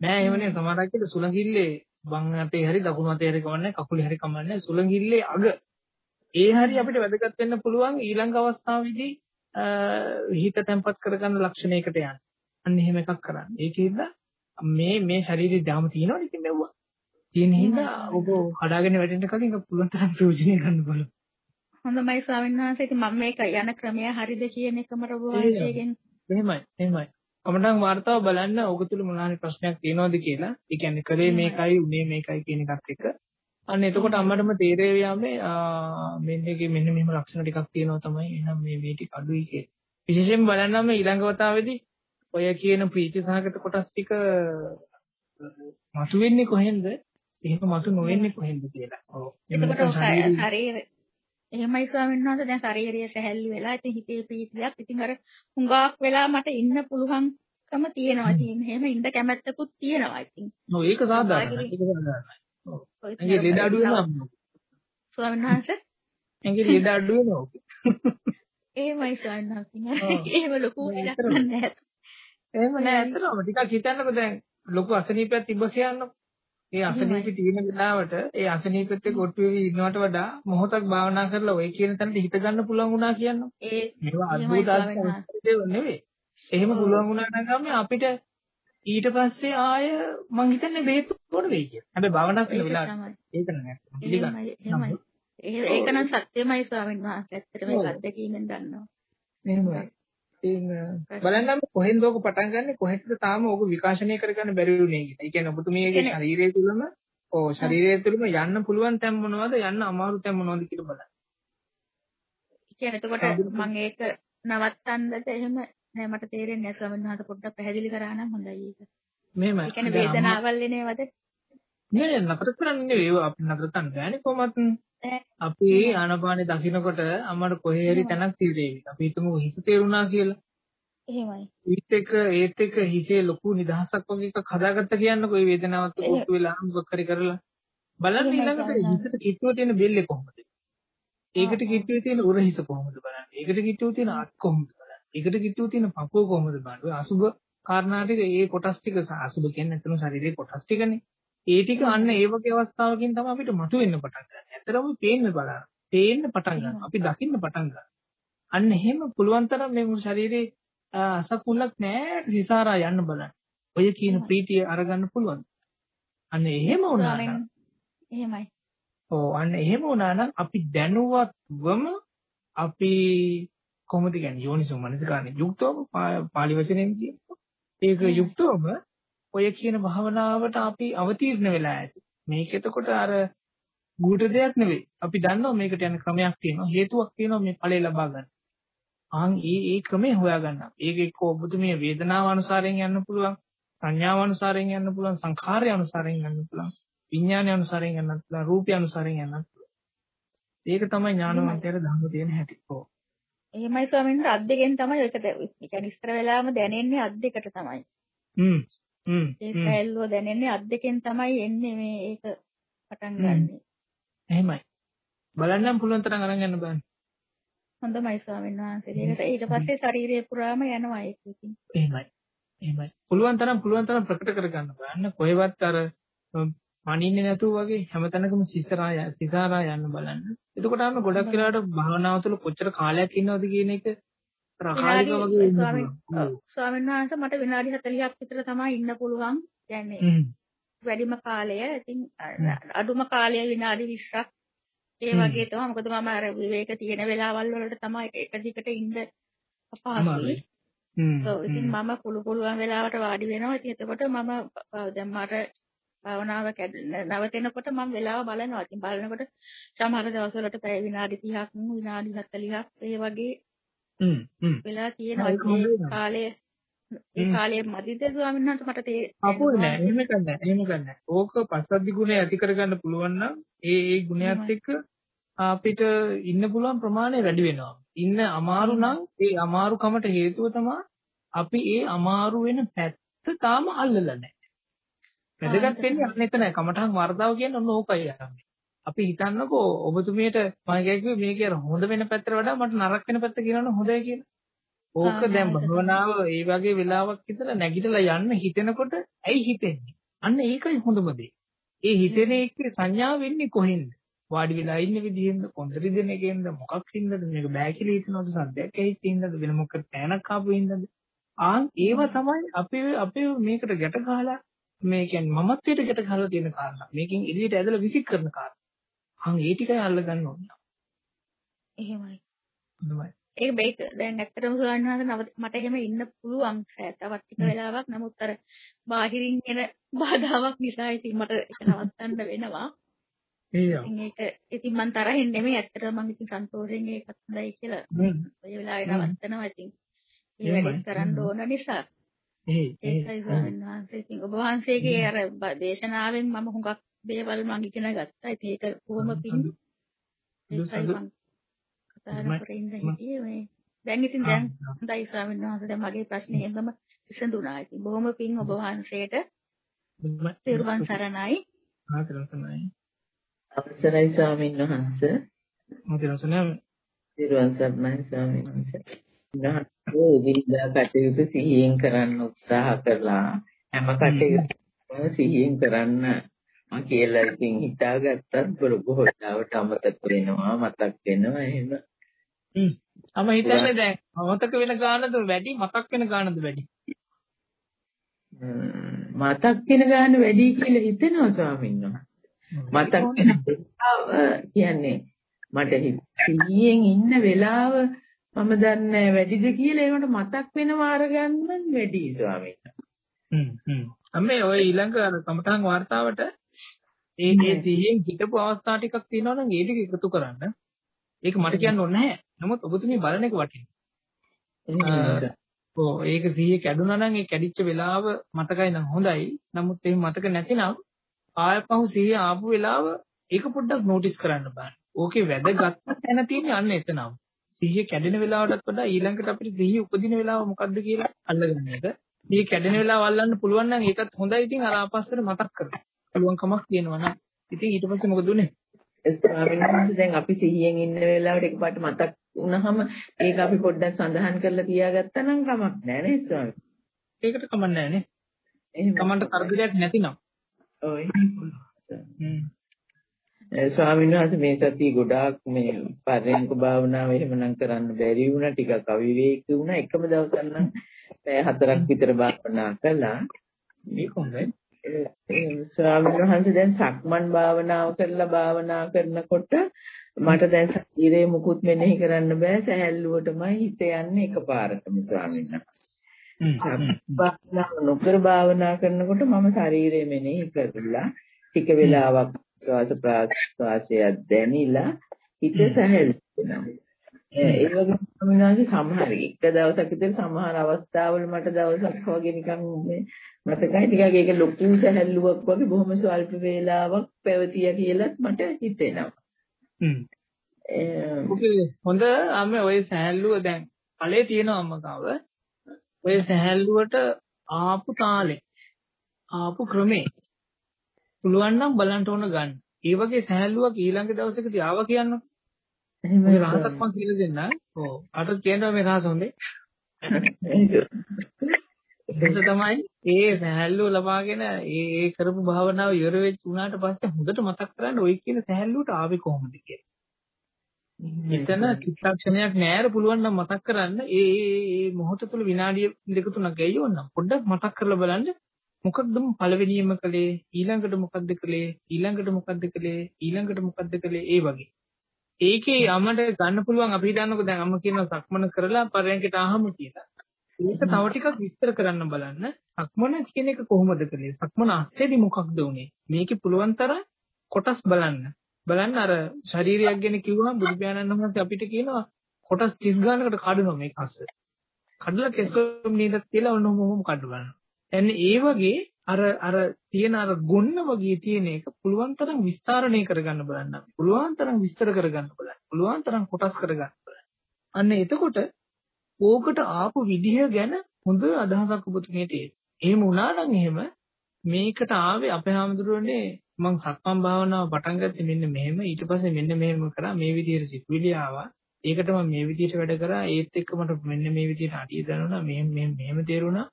නෑ එහෙම නේ සමහරක් විට සුලංගිල්ලේ වම් අතේ හරි දකුණු අතේ හරි කමන්නේ කකුලේ හරි කමන්නේ සුලංගිල්ලේ අග ඒ හරි අපිට වැදගත් වෙන්න පුළුවන් ඊළඟ අවස්ථාවේදී හිත තැම්පත් කරගන්න ලක්ෂණයකට යන්න. අන්න එහෙම එකක් කරන්න. ඒකෙන්ද මේ මේ ශරීරයේ ධාම තියෙනවනේ ඉතින් මෙව්වා. තියෙන හින්දා ඔබ කඩාගෙන වැටෙන්න කලින් පුළුවන් තරම් ප්‍රයෝජනය ගන්න බලන්න. හොඳයි ස්වාමීන් වහන්සේ ඉතින් මම මේක යන ක්‍රමය හරිද කියන එකම රබෝවාසයෙන්. එහෙමයි එහෙමයි. කමඩන් වார்த்தාව බලන්න ඔබ තුල මොනවාරි ප්‍රශ්නයක් තියෙනවද කියලා. ඒ කියන්නේ කරේ මේකයි උනේ මේකයි කියන එකත් එක්ක. අන්න එතකොට අම්මටම තේරෙවි යන්නේ මෙන්නගේ මෙන්න මෙහෙම ලක්ෂණ ටිකක් තියෙනවා තමයි. එහෙනම් මේ මේ ටික අඩුයි කියලා. විශේෂයෙන් බලන්නම ඊළඟ වතාවේදී ඔය කියන ප්‍රීති සහගත කොටස් ටික මතුවෙන්නේ කොහෙන්ද? එහෙම මතු නොවෙන්නේ කොහෙන්ද කියලා. ඔව්. එතකොට ශරීරය එහෙමයි ස්වාමීන් වහන්සේ දැන් ශරීරය සැහැල්ලු වෙලා ඉතින් හිතේ ප්‍රීතියක් ඉතින් අර හුඟක් වෙලා මට ඉන්න පුළුවන්කම තියෙනවා. ඉතින් එහෙම ඉන්න කැමැත්තකුත් තියෙනවා ඉතින්. ඔව් ඒක සාධාරණයි. ඒක සාධාරණයි. ඔව්. ඇඟේ ලෙඩ අඩු වෙනවා. ස්වාමීන් වහන්සේ ඇඟේ ලෙඩ අඩු වෙනවා. [laughs] එහෙමයි ස්වාමීන් වහන්සේ. එහෙම ලොකු වැඩක් නැහැ. එහෙම නෑ අතරම ටිකක් හිතන්නකෝ දැන් ලොකු අසනීපයක් තිබ්බ කියන්නකෝ. ඒ අසනීපෙ තියෙන වෙලාවට ඒ අසනීපෙත් එක්ක ඔට්ටු වෙවි ඉන්නවට වඩා මොහොතක් භාවනා කරලා ඔය කියන තැනට හිත ගන්න පුළුවන් වුණා කියන්න. ඒ මේවා අද්භූත අද්භූත නෙවෙයි. එහෙම පුළුවන් වුණා නම් අපිට ඊට පස්සේ ආය මං හිතන්නේ බේත් උඩ වෙයි කියලා. හැබැයි භාවනා කරන වෙලාවට ඒක නෑ. පිළිගන්න. ඒක නම් සත්‍යමයි ස්වාමීන් වහන්සේ. ඇත්තට මේක අත්දැකීමෙන් දන්නවා. එහෙමයි. ඉතින් බලන්න කොහෙන්ද ඕක පටන් ගන්නෙ? කොහෙටද තාම ඕක විකාශනය කරගන්න බැරි වුනේ කියලා. ඒ කියන්නේ ඔබතුමියගේ ශරීරය තුළම ඕ ශරීරය තුළම යන්න පුළුවන් තැන් මොනවද? යන්න අමාරු තැන් මොනවද කියලා බලන්න. කියන්නේ එතකොට මම ඒක නවත්තන්නද එහෙම නෑ. මට තේරෙන්නේ නැහැ ස්වාමීන් වහන්සේ පොඩ්ඩක් පැහැදිලි කරා නම් හොඳයි ඒක. මෙහෙම. ඒ කියන්නේ වේදනාවල් එනේවද? නෑ නෑ. නතර කරන්නේ නෙවෙයි. අපි නතර කරන්න බෑනේ කොහොමත් අපි ආනපානේ දකින්නකොට අම්මට කොහේ හරි තැනක් තීරේවි. අපි හිතමු හිස තේරුණා කියලා. එහෙමයි. ඊත් එක ඒත් එක හිසේ ලොකු නිදහසක් වගේ එකක් හදාගත්ත කියන්නකෝ ඒ වේදනාවත් කොටු වෙලා මොකක් හරි කරලා. බලන්න ඊළඟට හිසට කිට්ටුව තියෙන බෙල්ලේ කොහොමද? ඒකට කිට්ටුවේ තියෙන උරහිස කොහොමද බලන්න? ඒකට කිට්ටුව තියෙන අත් කොහොමද බලන්න? ඒකට කිට්ටුව තියෙන පපුව කොහොමද බලන්න? ඔය අසුබ කාරණා ටික ඒ කොටස් ටික අසුබ කියන්නේ නැත්නම් ශරීරයේ කොටස් ටිකනේ. ඒ ටික අන්න ඒ වගේ අවස්ථාවකින් තමයි අපිට මතුවෙන්න පටන් ගන්න. ඇත්තටම පේන්න බලන්න. පේන්න පටන් ගන්න. අපි දකින්න පටන් ගන්න. අන්න එහෙම පුළුවන් තරම් මේ මුළු ශරීරේ අසකුලක් නැහැ සිසාරා යන්න බලන්න. ඔය කියන ප්‍රීතිය අරගන්න පුළුවන්. අන්න එහෙම වුණා නම් එහෙමයි. ඔව් අන්න එහෙම වුණා නම් අපි දැනුවත්වම අපි කොහොමද කියන්නේ යෝනිසෝ මනසිකාරණේ යුක්තවම පාලි වචනෙන් කියනවා. ඒක යුක්තවම ඔය කියන භාවනාවට අපි අවතීර්ණ වෙලා ඇති. මේක එතකොට අර ගුඩ දෙයක් නෙවෙයි. අපි දන්නවා මේකට යන ක්‍රමයක් තියෙනවා. හේතුවක් තියෙනවා මේ ඵලය ලබා ගන්න. ආන් ඒ ඒ ක්‍රමය හොයාගන්න. ඒක එක්ක ඔබතුමිය වේදනාව අනුසාරයෙන් යන්න පුළුවන්. සංඥාව අනුසාරයෙන් යන්න පුළුවන්. සංඛාරය අනුසාරයෙන් යන්න පුළුවන්. විඥානය අනුසාරයෙන් යන්න පුළුවන්. රූපය අනුසාරයෙන් යන්න පුළුවන්. ඒක තමයි ඥානවන්තයර ධර්ම තියෙන හැටි. ඔව්. එහෙමයි ස්වාමීන් වහන්සේ අත් දෙකෙන් තමයි ඒක ඒ කියන්නේ ඉස්සර වෙලාවම දැනෙන්නේ අත් දෙකට තමයි. හ්ම්. ඒ සැල්ලුව දැනෙන්නේ අත් දෙකෙන් තමයි එන්නේ මේ ඒක පටන් ගන්නෙ. එහෙමයි. බලන්නම් පුළුවන් තරම් අරන් යන්න බෑ. හොඳයි ස්වාමීන් වහන්සේ. ඒක ඊට පස්සේ ශරීරය පුරාම යනවා ඒක ඉතින්. එහෙමයි. එහෙමයි. පුළුවන් තරම් පුළුවන් තරම් ප්‍රකට කරගන්න බලන්න. කොහෙවත් අර මනින්නේ නැතුව වගේ හැමතැනකම සිසරා සිසාරා යන්න බලන්න. එතකොට අන්න ගොඩක් වෙලාවට භාවනාව තුළ කොච්චර කාලයක් ඉන්නවද කියන එක ස්වාමීන් වහන්සේ මට විනාඩි 40ක් විතර තමයි ඉන්න පුළුවන්. කියන්නේ වැඩිම කාලය. ඉතින් අඩුම කාලය විනාඩි 20ක් ඒ වගේ තමයි. මොකද මම අර විවේක තියෙන වෙලාවල් වලට තමයි එක දිගට ඉන්න අපහසුයි. ඔව් ඉතින් මම පුළු පුළුවන් වෙලාවට වාඩි වෙනවා. ඉතින් එතකොට මම දැන් මට භාවනාව නවතිනකොට මම වෙලාව බලනවා. ඉතින් බලනකොට සමහර දවස්වලට පැය විනාඩි 30ක් විනාඩි 40ක් ඒ වගේ වෙලා තියෙනවා ඒ කාලේ ඒ කාලේ මදිද ස්වාමීන් වහන්සේ මට තේරෙන්නේ අපෝ නෑ එහෙම කන්නේ එහෙම කන්නේ ඕක පස්සද්ධි ගුණය ඇති කරගන්න පුළුවන් නම් ඒ ඒ ගුණයත් එක්ක අපිට ඉන්න පුළුවන් ප්‍රමාණය වැඩි වෙනවා. ඉන්න අමාරු නම් ඒ අමාරුකමට හේතුව තමයි අපි ඒ අමාරු වෙන පැත්ත තාම අල්ලලා නැහැ වැදගත් වෙන්නේ අන්න එතනයි. කමඨං වර්ධාව කියන්නේ ඔන්න ඕකයි යන්නේ අපි හිතන්නකෝ ඔබතුමියට මම කිව්වේ මේක අර හොඳ වෙන පැත්තට වඩා මට නරක වෙන පැත්ත කියනවනේ හොඳයි කියලා. ඕක දැන් භවනාව ඒ වගේ වෙලාවක් විතර නැගිටලා යන්න හිතෙනකොට ඇයි හිතෙන්නේ? අන්න ඒකයි හොඳම දේ. ඒ හිතෙන එකේ සංඥා වෙන්නේ කොහෙන්ද? වාඩි වෙලා ඉන්න විදිහෙන්ද, කොන්දරි දෙන එකෙන්ද, මොකක් හින්දාද මේක බෑ කියලා හිතනවද, සද්දයක් ඇහිච්ච හින්දාද, වෙන මොකක් තැනක් ආපු හින්දාද? ආන් ඒව තමයි අපේ අපේ මේකට ගැට ගහලා මේ කියන්නේ මමත්වයට ගැට ගහලා තියෙන කාරණා. මේකෙන් එළියට ඇදලා විසික් කරන කාරණා. අන් ඒ ටිකයි අල්ලගන්න ඕනේ. එහෙමයි. හොඳයි. ඒක මේක දැන් ඇත්තටම සුවන්වහන්සේ මට එහෙම ඉන්න පුළුවන් තවත් ටික වෙලාවක් නමුත් අර බාහිරින් එන බාධාවක් නිසා ඉතින් මට ඒක නවත්තන්න වෙනවා. ඉතින් ඒක ඉතින් මං තරහින් නෙමෙයි ඇත්තටම මං ඉතින් සන්තෝෂයෙන් ඒකත් හොඳයි කියලා. ඔය වෙලාවේ නවත්තනවා ඉතින්. ඒ වැඩේ කරන්න ඕන නිසා. ඒකයි ස්වාමීන් වහන්සේ ඉතින් ඔබ වහන්සේගේ අර දේශනාවෙන් මම හුඟක් දේවල් මං ඉගෙන ගත්තා. ඉතින් ඒක කොහොම පින් ඒකයි මං කතා කරගෙන හිටියේ මේ දැන් ඉතින් දැන් හොඳයි ස්වාමීන් වහන්සේ දැන් මගේ ප්‍රශ්නේ එහෙමම විසඳුණා. ඉතින් බොහොම පින් ඔබ වහන්සේට තෙරුවන් සරණයි. ආ තෙරුවන් සරණයි. අවසරයි ස්වාමීන් වහන්සේ. තෙරුවන් සරණයි. තෙරුවන් සරණයි ස්වාමීන් වහන්සේ. නහෝ විද්‍යා කටයුතු සිහියෙන් කරන්න උත්සාහ කළා. හැම කටයුතුම සිහියෙන් කරන්න මම කියලා ඉතින් හිතාගත්තත් බොහොතාවට අමතක වෙනවා මතක් වෙනවා එහෙම. හ්ම්. අම හිතන්නේ දැන් මතක වෙන ගානද වැඩි මතක් වෙන ගානද වැඩි? මතක් වෙන ගාන වැඩි කියලා හිතෙනවා ස්වාමීන් වහන්සේ. මතක් වෙන වෙලාව කියන්නේ මට සිහියෙන් ඉන්න වෙලාව මම දන්නේ වැඩිද කියලා ඒකට මතක් වෙනවා අරගන්න වැඩි ස්වාමීන් වහන්සේ. හ්ම් හ්ම්. අම්මේ ඔය ඊළඟ කමඨාන් වார்த்தාවට ඒ ඒ සිහියෙන් හිටපු අවස්ථා ටිකක් තියෙනවා නම් ඒ ටික එකතු කරන්න. ඒක මට කියන්න ඕනේ නැහැ. නමුත් ඔබතුමී බලන එක වටිනවා. ඔව් ඒක 100 කැඩුනා නම් ඒ කැඩිච්ච වෙලාව මතකයි නම් හොඳයි. නමුත් එහෙම මතක නැතිනම් ආයපහු 100 ආපු වෙලාව ඒක පොඩ්ඩක් නෝටිස් කරන්න බෑ. ඕකේ වැදගත් තැන තියෙන්නේ අන්න එතනම. 100 කැඩෙන වෙලාවටත් වඩා ඊළඟට අපිට 100 උපදින වෙලාව මොකද්ද කියලා අල්ලගන්න එක. 100 කැඩෙන වෙලාව අල්ලන්න පුළුවන් නම් ඒකත් හොඳයි. ඉතින් අර ආපස්සට මතක් කරගන්න. පුළුවන් කමක් තියෙනවා නම්. ඉතින් ඊට පස්සේ මොකද උනේ? ස්වාමීන් වහන්සේ දැන් අපි සිහියෙන් ඉන්න වෙලාවට එකපාරට මතක් වුණාම ඒක අපි පොඩ්ඩක් සඳහන් කරලා තියාගත්තා නම් කමක් නැහැ නේද ස්වාමී? ඒකට කමක් නැහැ නේ. එහෙනම් කමන්ට කරදරයක් නැතිනම්. ඔව් ස්වාමීන් වහන්සේ මේ සතිය ගොඩාක් මේ පරයන්ක භාවනාව එහෙමනම් කරන්න බැරි වුණා ටිකක් අවිවේකී වුණා එකම දවසක් නම් පැය හතරක් විතර භාවනා කළා. මේක හොඳයි. ස්වාමීන් වහන්සේ දැන් සක්මන් භාවනාව කරලා භාවනා කරනකොට මට දැන් ශරීරේ මුකුත් මෙනෙහි කරන්න බෑ සැහැල්ලුවටමයි හිත යන්නේ එකපාරටම ස්වාමීන් වහන්සේ. නොකර භාවනා කරනකොට මම ශරීරේ මෙනෙහි කරලා ටික වෙලාවක් ශ්වාස ප්‍රාශ්වාසය දැනිලා හිත සැහැල්ලු වෙනවා. ඒ වගේ ස්වාමීන් සමහර එක දවසක් විතර සමහර අවස්ථාවල මට දවසක් වගේ නිකන් මේ මතකයි ටිකක් ඒක ලොකු සැහැල්ලුවක් වගේ බොහොම ස්වල්ප වේලාවක් පැවතිය කියලත් මට හිතෙනවා. හ්ම්. හොඳ අම ඔය සැහැල්ලුව දැන් කලේ තියෙනවා අම්මකව. ඔය සැහැල්ලුවට ආපු තාලේ ආපු ක්‍රමේ පුළුවන් නම් බලන්න ඕන ගන්න. ඒ වගේ සැහැල්ලුවක් ඊළඟ දවසකදී ආව කියන්නකො. එහෙම රහසක් මම කියලා දෙන්න. ඔව්. අර කියනවා මේ රහස හොඳේ. ඒක තමයි ඒ සහැල්ලුව ලබාගෙන ඒ ඒ කරපු භාවනාව ඉවර වෙච්ච උනාට පස්සේ හොඳට මතක් කරගන්න ওই කියන සහැල්ලුවට ආවේ කොහොමද කියලා. මෙතන චිත්තක්ෂණයක් නෑර පුළුවන් නම් මතක් කරන්න. ඒ ඒ මොහොත තුල විනාඩිය දෙක තුනක් ගියොනම් පොඩ්ඩක් මතක් කරලා බලන්න. මොකක්ද පළවෙනියම කළේ? ඊළඟට මොකද්ද කළේ? ඊළඟට මොකද්ද කළේ? ඊළඟට මොකද්ද කළේ? ඒ වගේ. ඒකේ අමට ගන්න පුළුවන් අපි හිතන්නකෝ දැන් අම්ම කියනවා සක්මන කරලා පරයන්කට ආහම කියලා. ඒක තව ටිකක් විස්තර කරන්න බලන්න. සක්මන කියන එක කොහොමද කළේ? සක්මන අස්සේදී මොකක්ද උනේ? මේකේ පුළුවන් තරම් කොටස් බලන්න. බලන්න අර ශරීරයක් ගැන කිව්වම බුදු පියාණන් වහන්සේ අපිට කියනවා කොටස් 30 ගානකට කඩනවා මේක අස්ස. කඩලා කෙස්කොම් නේද කියලා ඔන්න ඔහොම කඩ බලන්න. එන්නේ ඒ වගේ අර අර තියෙන අර ගොන්න වගේ තියෙන එක පුළුවන් තරම් විස්තරණය කරගන්න බලන්න. පුළුවන් තරම් විස්තර කරගන්න බලන්න. පුළුවන් තරම් කොටස් කරගන්න බලන්න. අන්න එතකොට ඕකට ආපු විදිහ ගැන හොඳ අදහසක් ඔබතුමියට එයි. එහෙම වුණා නම් එහෙම මේකට ආවේ අපේ හැමදෙරුවනේ මං සක්මන් භාවනාව පටන් ගත්තේ මෙන්න මෙහෙම. ඊට පස්සේ මෙන්න මෙහෙම කරා. මේ විදිහට සිතුවිලි ආවා. ඒකට මම මේ විදිහට වැඩ කරා. ඒත් එක්ක මට මෙන්න මේ විදිහට අඩිය දැනුණා. මෙහෙම මෙහෙම මෙහෙම තේරුණා.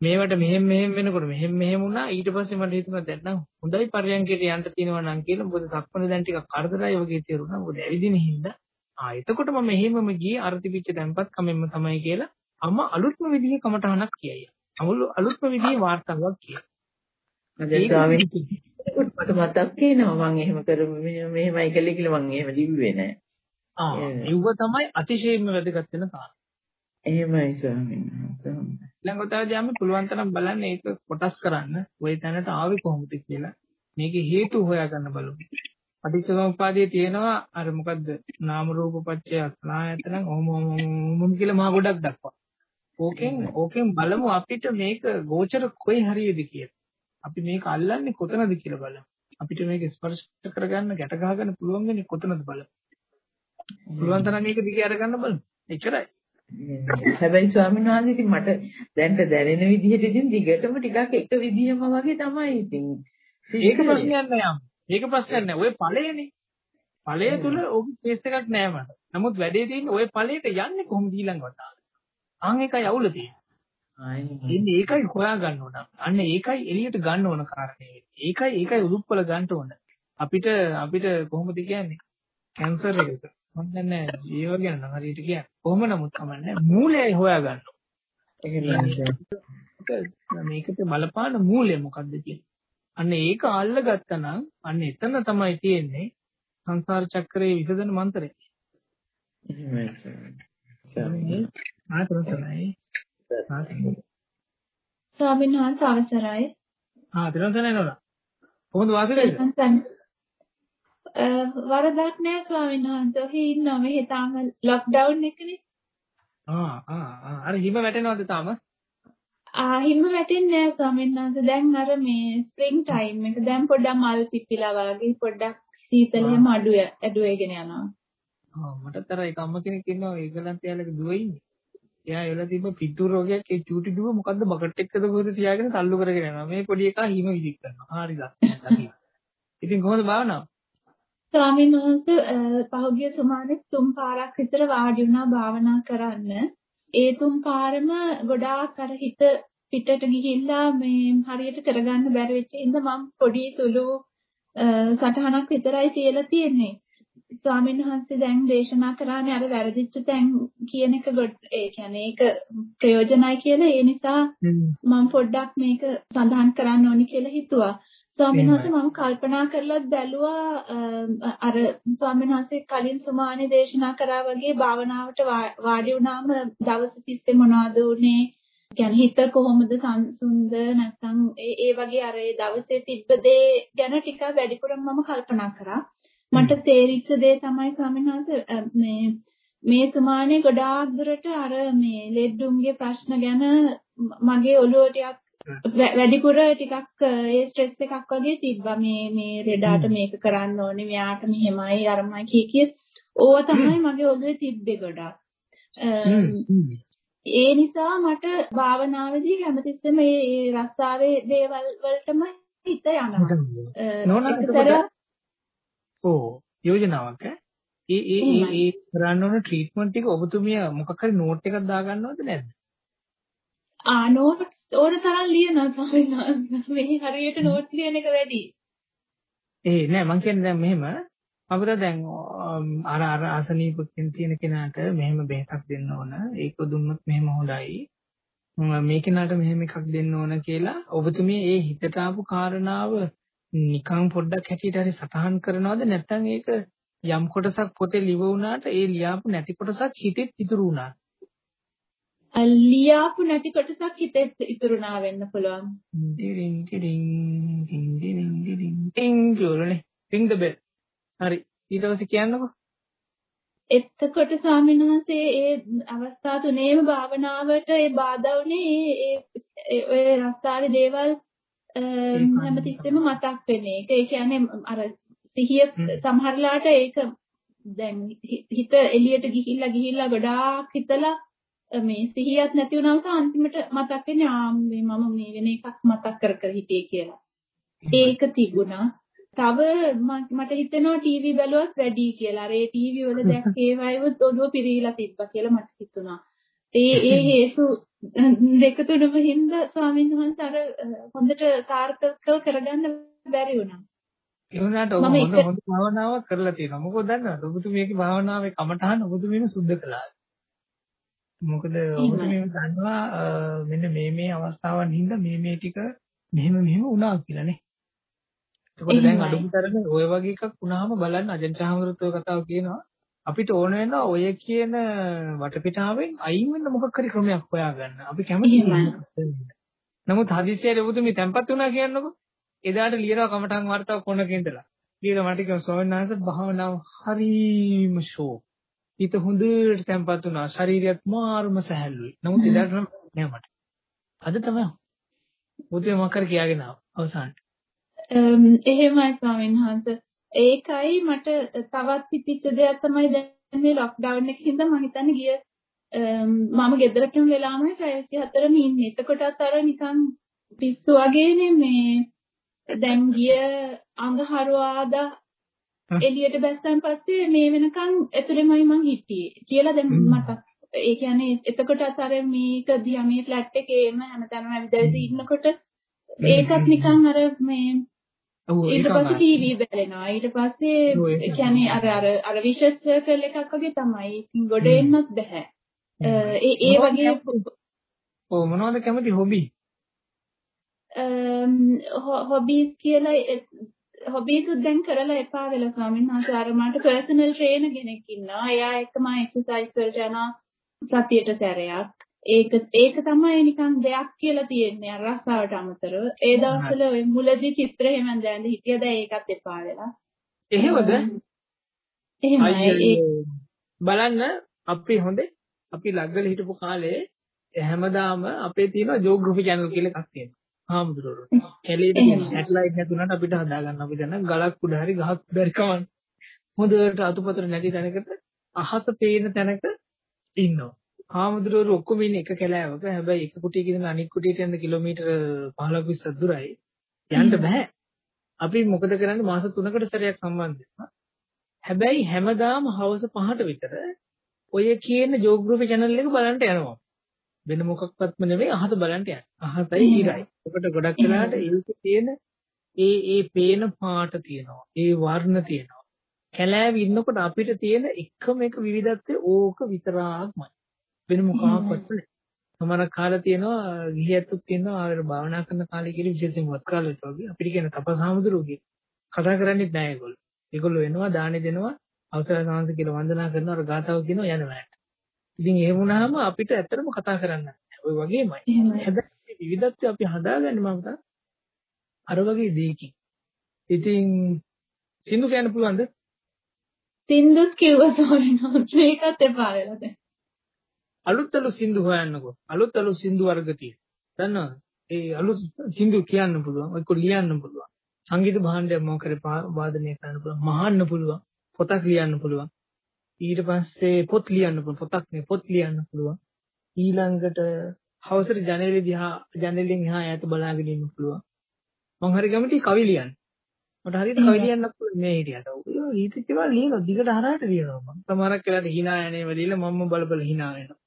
මේවට මෙහෙම මෙහෙම වෙනකොට මෙහෙම මෙහෙම වුණා. ඊට පස්සේ මට හිතුණා දැන් නම් හොඳයි පරියන්කයට යන්න තියෙනවා නම් කියලා. මොකද සක්මණ දැන් ටිකක් කරදරයි වගේ තේරුණා. මොකද ඇවිදින හින්දා ආ එතකොට මම මෙහෙමම ගියේ අර තිබිච්ච තැම්පත් කමෙන්ම තමයි කියලා අම්ම අලුත්ම විදිහේ කමටහනක් කියයි අමුළු අලුත්ම විදිහේ වාර්තාවක් කියයි දැන් ස්වාමීන් මට මතක් වෙනවා මම එහෙම කරමු මෙහෙමයි කළේ කියලා මම එහෙම ලිව්වේ නෑ ආ ඒව තමයි අතිශයින්ම වැදගත් වෙන කාරණා එහෙමයි ස්වාමීන් වහන්සේ. ළඟතාවදී අපි පුළුවන් තරම් බලන්න ඒක කොටස් කරන්න ওই තැනට ආවේ කොහොමද කියලා. මේකේ හේතු හොයාගන්න බලමු. පටිච්චසමුප්පාදයේ තියෙනවා අර මොකද්ද නාම රූප පත්‍ය අස්නායතන ඕම ඕම කියලා මහා ගොඩක් දක්වා. ඕකෙන් ඕකෙන් බලමු අපිට මේක ගෝචර කොයි හරියද කියලා. අපි මේක අල්ලන්නේ කොතනද කියලා බලමු. අපිට මේක ස්පර්ශ කරගන්න ගැට ගහගන්න පුළුවන් වෙන්නේ කොතනද බලමු. පුළුවන් තරම් ඒක දිගේ අරගන්න බලමු. එච්චරයි. හැබැයි ස්වාමීන් වහන්සේ ඉතින් මට දැන්ට දැනෙන විදිහට ඉතින් දිගටම ටිකක් එක විදිහම වගේ තමයි ඉතින්. ඒක ප්‍රශ්නයක් නෑ ඒක ප්‍රශ්නයක් නෑ. ඔය ඵලයනේ. ඵලය තුල ඔබ ටෙස්ට් එකක් නෑ මට. නමුත් වැඩේ තියෙන්නේ ඔය ඵලයට යන්නේ කොහොමද ඊළඟ වතාවට. අන් එකයි අවුල තියෙන්නේ. ඒකයි හොයා ගන්න ඕන. අන්න ඒකයි එළියට ගන්න ඕන කාරණේ. ඒකයි ඒකයි උදුප්පල ගන්න ඕන. අපිට අපිට කොහොමද කියන්නේ? කැන්සර් එක. මම දන්නේ ජීව ගැන නම් හරියට කියන්නේ. කොහොම නමුත් කමන්නේ මූලයයි හොයා ගන්න ඕන. මේකට බලපාන මූලය මොකද්ද කියන්නේ? අන්න ඒක අල්ලගත්තා නම් අන්න එතන තමයි තියෙන්නේ සංසාර චක්‍රයේ විසඳන මන්ත්‍රය. එහෙමයි. ආතනසනයි. ස්වාමීන් වහන්සේ අවසරයි. ආ තිරන්සනයි නෝනා. කොහොමද වාසය වරදක් නෑ ස්වාමීන් වහන්සේ. ඔහි ඉන්නවා මෙහෙ තාම ලොක්ඩවුන් එකනේ. ආ ආ අර හිම වැටෙනවද තාම? ආ හිම වැටෙන්නේ නෑ ස්වාමීන් වහන්සේ. දැන් අර මේ ස්ප්‍රින්ග් ටයිම් එක දැන් පොඩ්ඩක් මල් පිපිලා වගේ පොඩ්ඩක් සීතලෙම අඩු අඩු වෙගෙන යනවා. ආ මටත් අර එක අම්ම කෙනෙක් ඉන්නවා ඒගලන්ත යාලක දුව ඉන්නේ. එයා එවලා තිබ්බ පිටු රෝගයක් ඒ චූටි දුව මොකද්ද බකට් එකකද කොහෙද තියාගෙන තල්ලු කරගෙන යනවා. මේ පොඩි එකා හිම විදික් කරනවා. හරිද? ඉතින් කොහොමද භාවනාව? ස්වාමීන් වහන්සේ පහුගිය සුමානෙත් තුන් පාරක් විතර වාඩි වුණා භාවනා කරන්න. ඒ තුන් පාරම ගොඩාක් අර හිත පිටට ගිහිල්ලා මේ හරියට කරගන්න බැරි වෙච්ච ඉඳ මම පොඩි සුළු සටහනක් විතරයි තියලා තියෙන්නේ. ස්වාමීන් වහන්සේ දැන් දේශනා කරානේ අර වැරදිච්ච තැන් කියන එක ඒ කියන්නේ ඒක ප්‍රයෝජනයි කියලා ඒ නිසා මම පොඩ්ඩක් මේක සඳහන් කරන්න ඕනි කියලා හිතුවා. ස්වාමීන් වහන්සේ මම කල්පනා කරලා බැලුවා අර ස්වාමීන් වහන්සේ කලින් සුමානේ දේශනා කරා වගේ භාවනාවට වාඩි වුණාම දවස් තිස්සේ මොනවද උනේ කියන්නේ හිත කොහොමද සංසුන්ද? නැත්නම් ඒ වගේ අර ඒ දවසේ තිබ්බ දේ ගැන ටිකක් වැඩිපුරම මම කල්පනා කරා. මට තේරිච්ච දේ තමයි ස්වාමීන් මේ මේ සුමානේ ගොඩාක් දුරට අර මේ ලෙඩුම්ගේ ප්‍රශ්න ගැන මගේ ඔළුව ටිකක් වැඩිපුර ටිකක් ඒ ස්ට්‍රෙස් එකක් වගේ තිබ්බා. මේ මේ රෙඩාට මේක කරන්න ඕනේ. මෙයාට මෙහෙමයි අරමයි කිය කිය. ඕවා තමයි මගේ ඔළුවේ තිබ්බේ ගොඩාක්. ඒ නිසා මට භාවනාවේදී හැමතිස්සෙම මේ රස්සාවේ දේවල් වලටම හිත යනවා. ඕ යෝජනාවක් ඈ? ඒ ඒ ඒ කරන්න ඕන ට්‍රීට්මන්ට් ටික ඔබතුමිය මොකක් හරි නෝට් එකක් දාගන්නවද නැද්ද? ආ නෝට් ඕන තරම් ලියනවා ස්වාමීන් වහන්සේ. මේ හරියට නෝට් ලියන එක වැඩි. ඒ නෑ මං කියන්නේ දැන් මෙහෙම අපිට දැන් අර අර අසනීපකින් තියෙන කෙනාට මෙහෙම බෙහෙතක් දෙන්න ඕන. ඒක දුන්නොත් මෙහෙම හොඳයි. මේ කෙනාට මෙහෙම එකක් දෙන්න ඕන කියලා ඔබතුමිය ඒ හිතට ආපු කාරණාව නිකන් පොඩ්ඩක් හැටියට හරි සටහන් කරනවද නැත්නම් ඒක යම් කොටසක් පොතේ ලිව වුණාට ඒ ලියාපු නැති කොටසක් හිතෙත් ඉතුරු වුණා. ලියාපු නැති කොටසක් හිතෙත් ඉතුරුනා වෙන්න පුළුවන්. ඩිරින් ඩිරින් ඩින් ඩිරින් ඩිරින් ටින් කියලානේ. ring the bell. හරි. ඊට පස්සේ කියන්නකෝ. එතකොට ස්වාමීන් වහන්සේ ඒ අවස්ථා තුනේම භාවනාවට ඒ බාධා වුණේ ඒ ඔය රස්සාවේ දේවල් හැමතිස්සෙම මතක් වෙන එක. ඒ කියන්නේ අර සිහිය සමහරලාට ඒක දැන් හිත එළියට ගිහිල්ලා ගිහිල්ලා ගොඩාක් හිතලා මේ සිහියක් නැති වුණාම අන්තිමට මතක් වෙන්නේ ආ මේ මම මේ වෙන එකක් මතක් කර කර හිටියේ කියලා. ඒක තිබුණා. තව මට හිතෙනවා ටීවී බැලුවත් වැඩි කියලා. අර ඒ ටීවී වල දැක්කේ [laughs] වයිවත් ඔළුව පිරීලා තිබ්බා කියලා මට හිතුණා. ඒ ඒ හේතු [laughs] දෙක තුනම හින්දා ස්වාමීන් වහන්සේ අර හොඳට සාර්ථකව කරගන්න බැරි වුණා. ඒ වුණාට ඔබ හොඳ හොඳ භාවනාවක් කරලා තියෙනවා. මොකද දන්නවද? ඔබතුමියගේ භාවනාවේ කමඨහන ඔබතුමියම සුද්ධ කළා. මොකද ඔබතුමිය දන්නවා මෙන්න මේ මේ අවස්ථාවන් හින්දා මේ මේ ටික මෙහෙම මෙහෙම වුණා කියලානේ. එතකොට දැන් අඩුතරම ওই වගේ එකක් වුණාම බලන්න අජන්ත හමුරුත්ව කතාව කියනවා අපිට ඕන වෙනවා ඔය කියන වටපිටාවෙන් අයින් වෙන්න මොකක් හරි ක්‍රමයක් හොයාගන්න. අපි කැමති නමුත් හදිස්සියට ඔබතුමිය තැම්පත් වුණා කියන්නකො. එදාට ලියනවා කමටන් වර්තාව කොනක ඉඳලා. ඊට මට කියන ස්වාමීන් වහන්සේ භාවනාව හරීම ෂෝක්. හිත හොඳට තැම්පත් වුණා. ශරීරයත් මාරුම සැහැල්ලුයි. නමුත් එදාට නම් නෑ මට. අද තමයි මුතේ මොකක්ද කියාගෙන අවසානට. එහෙමයි ස්වාමීන් වහන්සේ. ඒකයි මට තවත් පිපිච්ච දෙයක් තමයි දැන් මේ ලොක්ඩවුන් එකේ හින්දා මම හිතන්නේ ගිය මම ගෙදරටම වෙලාම පැය 24ම ඉන්නේ. එතකොටත් අර නිකන් පිස්සු වගේනේ මේ දැන් ගිය අඟහරුවාදා එළියට බැස්සන් පස්සේ මේ වෙනකන් ඇතුළෙමයි මං හිටියේ. කියලා දැන් මට ඒ කියන්නේ එතකොටත් අර මේක දිහා මේ ෆ්ලැට් එකේම හැමතැනම ඇවිදලා ඉන්නකොට ඒකත් නිකන් අර මේ ඊට පස්සේ ටීවී බලනවා. ඊට පස්සේ ඒ කියන්නේ අර. අර අර විෂස් සර්කල් එකක් වගේ තමයි. ගොඩ එන්නත් බෑ ඒ ඒ වගේ ඔව් මොනවද කැමති? හොබි හොබීස් කියලා හොබීස් දැන් කරලා එපා වෙලා ස්වාමීන් වහන්සේ අර මට පර්සනල් ට්‍රේනර් කෙනෙක් ඉන්නවා. එයා එක්ක මම එක්සර්සයිස් වලට යනවා සතියට සැරයක්. ඒක ඒක තමයි නිකන් දෙයක් කියලා තියෙන්නේ අර රස්සාවට අමතරව. ඒ දවස්වල ඔය මුලදී චිත්‍ර එහෙම දැන් හිටියද ඒකත් එපා වෙලා. එහෙමද? එහෙමයි. බලන්න අපි හොඳේ අපි ලග්ගල හිටපු කාලේ හැමදාම අපේ තියෙන ජෝග්‍රෆි channel කියලා එකක් තියෙනවා. හාමුදුරුවෝ. කැලේට සැටලයිට් නැතුණාට අපිට හදා ගන්න අපි දැන් ගලක් උඩ හරි ගහක් බැරි කමන්න. හොඳට අතුපතර නැති තැනකට අහස පේන තැනක ඉන්නවා. හාමුදුරුවෝ ඔක්කොම ඉන්නේ එක කැලෑවක. හැබැයි එක කුටියක ඉඳන් අනිත් කුටියට යන්න කිලෝමීටර් 15ක් 20ක් දුරයි. යන්න බෑ. අපි මොකද කරන්නේ මාස 3කට සැරයක් සම්බන්ධ වෙනවා. හැබැයි හැමදාම හවස 5ට විතර ඔය කියන ජෝග්‍රෆි channel එක බලන්න යනවා. වෙන මොකක්වත්ම නෙවෙයි අහස බලන්න යන්නේ. අහසයි ඉරයි. ඔකට ගොඩක් වෙලාට ඒකේ තියෙන ඒ ඒ පේන පාට තියෙනවා. ඒ වර්ණ තියෙනවා. කැලෑවි ඉන්නකොට අපිට තියෙන එකම එක විවිධත්වය ඕක විතරක්මයි. වෙන මොකක්වත් නැහැ. සමහර කාලේ තියෙනවා ගිහියත්තුත් තියෙනවා ආවර භාවනා කරන කාලේ කියලා විශේෂයෙන් වත් කාලෙට වගේ අපිට කියන තපසහමුදුරුගේ කතා කරන්නේත් නැහැ ඒගොල්ලෝ. ඒගොල්ලෝ එනවා දානේ දෙනවා අවසර සාංශ කියලා වන්දනා කරනවා අර ගාතාව කියනවා යනවා. ඉතින් එහෙම වුණාම අපිට ඇත්තටම කතා කරන්න ඔය වගේමයි. හැබැයි විවිධත්වය අපි හදාගන්නේ මම අර වගේ දෙයකින්. ඉතින් සින්දු කියන්න පුළුවන්ද? සින්දුත් කිව්වා තමයි ඒකත් එපා වෙලා දැන්. අලුත් අලුත් සින්දු හොයන්නකෝ. අලුත් අලුත් සින්දු වර්ග තියෙනවා. දන්නවද? ඒ අලුත් සින්දු කියන්න පුළුවන්. ඒක ලියන්න පුළුවන්. සංගීත භාණ්ඩයක් මොකද වාදනය කරන්න පුළුවන්. මහන්න පුළුවන්. පොතක් ලියන්න පුළුවන්. ඊට පස්සේ පොත් ලියන්න පුළුවන්. පොතක් නේ පොත් ලියන්න පුළුවන්. ඊළඟට හවසට ජනේලෙ දිහා ජනේලෙන් එහා ඈත බලාගෙන ඉන්න පුළුවන්. මං හරි කැමති කවි ලියන්න. මට හරියට කවි ලියන්න පුළුවන් මේ හිටියට. ඔය ඊටිත් ඒවා ලියනවා. දිගට හරහට ලියනවා මං. සමහරක් වෙලාවට hina යන්නේම දීලා මම්ම බල බල hina වෙනවා.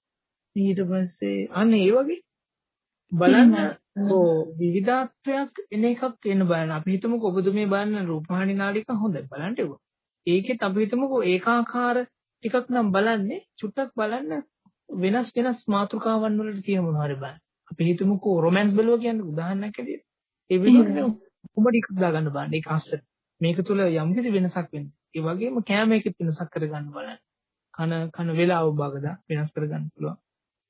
ඊට පස්සේ අන්න ඒ වගේ බලන්න ඕ විවිධත්වයක් එන එකක් එන්න බලන්න. අපි හිතමුකෝ ඔබතුමේ බලන්න රූපහානි නාලිකා හොඳයි බලන්න ඒක. ඒකෙත් අපි හිතමුකෝ ඒකාකාර ටිකක් නම් බලන්නේ චුට්ටක් බලන්න වෙනස් වෙනස් මාතෘකාවන් වලට තියෙන මොනවා හරි බලන්න. අපි හිතමුකෝ රොමැන්ස් බැලුවා කියන්නේ උදාහරණයක් ඇටියෙ. ඒ වෙනුවට කොමඩි එකක් දාගන්න බලන්න. ඒක අස්සට. මේක තුල යම් කිසි වෙනසක් වෙන්නේ. ඒ වගේම කෑම එකෙත් වෙනසක් කරගන්න බලන්න. කන කන වේලාව භාගදා වෙනස් කරගන්න පුළුවන්.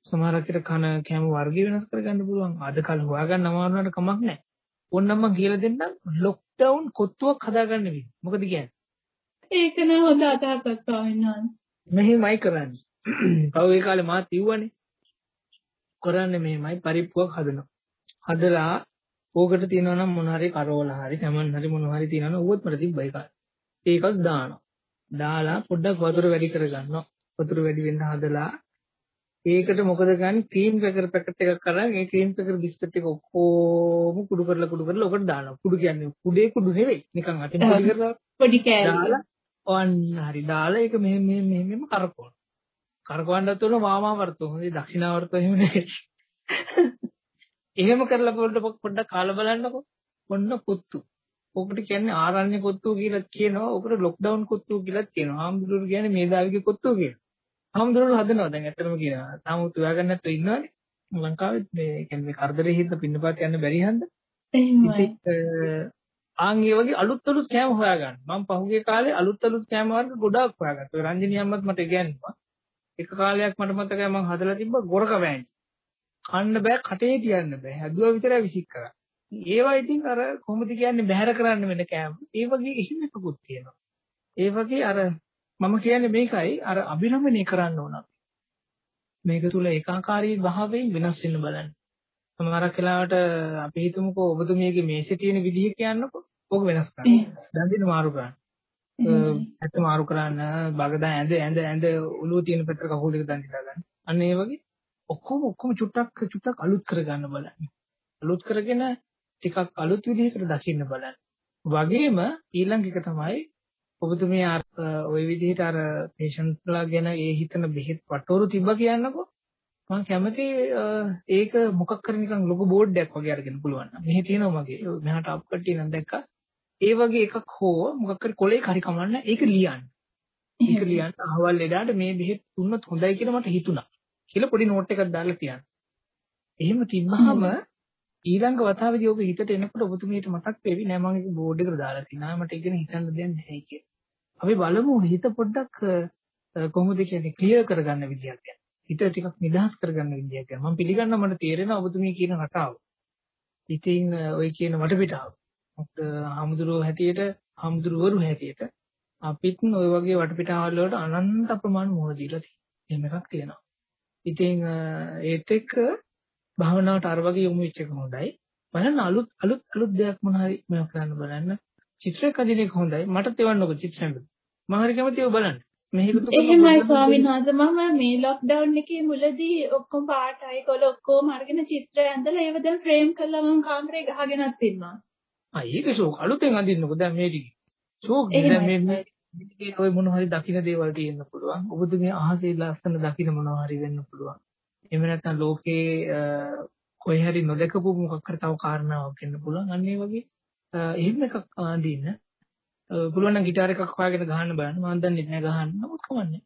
සමහරකට කන කෑම වර්ගය වෙනස් කරගන්න පුළුවන්. අද කල හොයාගන්න අමාරු වුණාට කමක් නැහැ. ඕන්නම් මම කියලා දෙන්නම් ලොක්ඩවුන් කොත්තුවක් හදාගන්න විදිහ. මොකද කියන්නේ? ඒක නෑ හොඳ අදහසක් ස්වාමීන් වහන්සේ. මෙහෙමයි කරන්නේ. පහු ඒ කාලේ මාත් ඉව්වනේ. කරන්නේ මෙහෙමයි පරිප්පුවක් හදනවා. හදලා ඕකට තියෙනවා නම් මොන හරි කරවල හරි කැමන් හරි මොන හරි තියෙනවා නම් ඌවත් මට තිබ්බයි කාලේ. ඒකත් දානවා. දාලා පොඩ්ඩක් වතුර වැඩි කරගන්නවා. වතුර වැඩි වෙන්න හදලා ඒකට මොකද ගන්නේ ක්‍රීම් පැකර් පැකට් එකක් අරන් ඒ ක්‍රීම් පැකර් බිස්කට් එක ඔක්කොම කුඩු කරලා කුඩු කරලා ඔකට දානවා. කුඩු කියන්නේ කුඩේ කුඩු නෙවෙයි. නිකන් අතින් පොඩි කරලා පොඩි කෑල්ල. දාලා ඔන්න හරි දාලා ඒක මෙහෙම මෙහෙම මෙහෙම කරකවනවා. කරකවන්නත් උන වාමාවර්තෝ හොඳයි දක්ෂිනාවර්තෝ එහෙම නෙවෙයි. එහෙම කරලා පොඩ්ඩක් පොඩ්ඩක් කාලා බලන්නකෝ. ඔන්න පුත්තු. ඔකට කියන්නේ ආරණ්‍ය කොත්තු කියලා කියනවා. ඔකට ලොක්ඩවුන් කොත්තු කියලා කියනවා. ආම්දුරු කියන්නේ මේදාවිගේ කොත්තු කියලා. ආම්දුරු හදනවා දැන් ඇත්තටම කියනවා. තාම උතුයා ගන්න නැත්නම් ඉන්නවනේ. ලංකාවෙත් මේ කියන්නේ කරදරේ හින්දා පින්නපාත යන්න බැරි හන්ද. එහෙමයි. ආන් ඒ වගේ අලුත් අලුත් කෑම හොයාගන්න. මම පහුගිය කාලේ අලුත් අලුත් කෑම වර්ග ගොඩාක් හොයාගත්තා. රංජිනී අම්මත් මට ඉගැන්නුවා. එක කාලයක් මට මතකයි මම හදලා තිබ්බ ගොරක වෑංජි. කන්න බෑ කටේ තියන්න බෑ. හැදුවා විතරයි විසික් කරා. ඒවා ඉතින් අර කොහොමද කියන්නේ බැහැර කරන්න වෙන කෑම. ඒ වගේ එහෙම එකකුත් තියෙනවා. ඒ වගේ අර මම කියන්නේ මේකයි අර අභිරමණය කරන්න ඕන. මේක තුල ඒකාකාරී භාවයෙන් වෙනස් වෙන්න බලන්න. සමහරක් වෙලාවට අපි හිතමුකෝ ඔබතුමියගේ මේසේ තියෙන විදිහ කියන්නකෝ. ඕක වෙනස් කරන්න. දැන් දින මාරු කරන්න. ඇත්ත මාරු කරන්න බගදා ඇඳ ඇඳ ඇඳ ඔළුව තියෙන පැත්තට කකුල් දෙක දන් දිලා ගන්න. අන්න ඒ වගේ ඔක්කොම ඔක්කොම චුට්ටක් චුට්ටක් අලුත් කරගන්න බලන්න. අලුත් කරගෙන ටිකක් අලුත් විදිහකට දකින්න බලන්න. වගේම ඊළඟ එක තමයි ඔබතුමිය අර ওই විදිහට අර පේෂන්ට්ලා ගැන ඒ හිතන බෙහෙත් වටෝරු තිබ්බ කියන්නකෝ. මම කැමති ඒක මොකක් කර නිකන් ලොකු බෝඩ් එකක් වගේ අරගෙන පුළුවන්. මෙහි තියෙනවා මගේ. මෙහාට අප් කට්ටිය නම් දැක්කා. ඒ වගේ එකක් හෝ මොකක් හරි කොලේ හරි කමන්න ඒක ලියන්න. ඒක ලියන්න අහවල් එදාට මේ බෙහෙත් දුන්නොත් හොඳයි කියලා මට හිතුණා. කියලා පොඩි නෝට් එකක් දාලා තියන්න. එහෙම තිබ්බහම ඊළඟ වතාවේදී ඔබ හිතට එනකොට ඔබතුමියට මතක් වෙවි නෑ මම ඒක බෝඩ් එකට දාලා තිනා මට ඒක හිතන්න දෙයක් නැහැ කියලා. අපි බලමු හිත පොඩ්ඩක් කොහොමද කියන්නේ ක්ලියර් කරගන්න විදියක් ගැන. හිත ටිකක් නිදහස් කරගන්න විදියක් ගැන. මම පිළිගන්නවා මට තේරෙනවා ඔබතුමිය කියන රටාව. ඉතින් ඔය කියන වටපිටාව. මොකද හමුදුරුවෝ හැටියට හමුදුරුවරු හැටියට අපිත් ওই වගේ වටපිටාවල් වලට අනන්ත ප්‍රමාණ මොහොත දීලා තියෙනවා. එහෙම එකක් තියෙනවා. ඉතින් ඒත් එක්ක භාවනාවට අර වගේ යොමු වෙච්ච එක හොඳයි. බලන්න අලුත් අලුත් අලුත් දෙයක් මොන හරි මම කරන්න බලන්න. චිත්‍රයක් අදින එක හොඳයි. මට තෙවන්නකො චිත්‍රයක්. මම හරි කැමතියි ඔය බලන්න. මේක එහෙමයි ස්වාමීන් වහන්සේ මම මේ ලොක්ඩවුන් එකේ මුලදී ඔක්කොම පාටයි කොළ ඔක්කොම අරගෙන චිත්‍රය ඇඳලා ඒව දැන් ෆ්‍රේම් කරලා මම කාමරේ ගහගෙනත් ඉන්නවා. ආ ඒක ෂෝක් අලුතෙන් අඳින්නකො දැන් මේ ටික. ෂෝක් දැන් මේ මේ ඔය මොන හරි දකින්න දේවල් තියෙන්න පුළුවන්. ඔබතුමිය අහසේ ලස්සන දකින්න මොනවා හරි වෙන්න පුළුවන්. එහෙම නැත්නම් ලෝකේ කොයි හරි නොදකපු මොකක් හරි තව කාරණාවක් වෙන්න පුළුවන්. අන්න ඒ වගේ එහෙම එකක් අඳින්න. පුළුවන් නම් গিitar එකක් හොයාගෙන ගහන්න බලන්න. මම දන්නේ නැහැ ගහන්න. නමුත් කමන්නේ.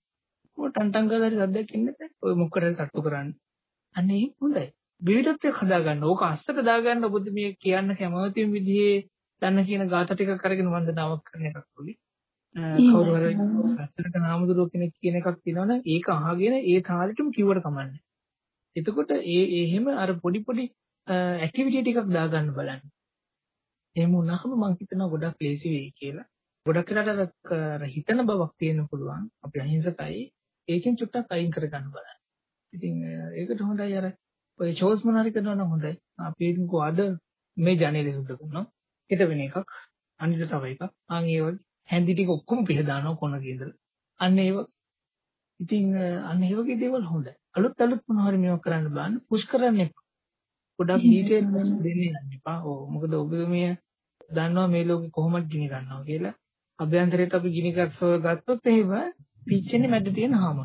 ඔය ටන් ටන් ගාලා හරි සද්දයක් ඉන්නේ ඔය මොකටද තට්ටු කරන්නේ. අන්න ඒක හොඳයි. විවිධත්වයක් හදාගන්න. ඕක අස්සට දාගන්න ඔබද මේ කියන්න කැමතිම විදිහේ දන්න කියන ગાත ටිකක් අරගෙන වන්දනාවක් කරන එකක් වගේ. කවුරු හරි අස්සට නාමදුරෝ කෙනෙක් කියන එකක් තියෙනවනම් ඒක අහගෙන ඒ තාලෙටම කිව්වට කමන්නේ. එතකොට ඒ එහෙම අර පොඩි පොඩි ඇක්ටිවිටි ටිකක් දාගන්න බලන්න. එහෙම වුණාම මම හිතනවා ගොඩක් ලේසි වෙයි කියලා. ගොඩක් වෙලාට හිතන බවක් තියෙන්න පුළුවන්. අපි අහිංසකයි. ඒකෙන් චුට්ටක් අයින් කරගන්න බලන්න. ඉතින් ඒකට හොඳයි අර ඔය චෝස් මොනාරි කරනවා නම් හොඳයි. අපි හිතමුකෝ අද මේ ජනේලෙ සුද්ධ කරනවා. හෙට වෙන එකක්. අනිත් තව එකක්. ආන් ඒ වගේ හැන්දි ටික ඔක්කොම පිහ දානවා කොනක ඉඳලා. අන්න ඒ වගේ. ඉතින් අන්න ඒ වගේ දේවල් හොඳයි. අලුත් අලුත් මොනවා හරි මේවා කරන්න බලන්න පුෂ් කරන්න එපා. ගොඩක් ඩීටේල් දෙන්නේ යන්න එපා. ඔව් මොකද ඔබ මේ දන්නවා මේ ලෝකෙ කොහොමද ගිනි ගන්නවා කියලා. අභ්‍යන්තරයට අපි ගිනි ගස්සව ගත්තොත් එහෙම පිච්චෙන්නේ මැද තියෙන හාම.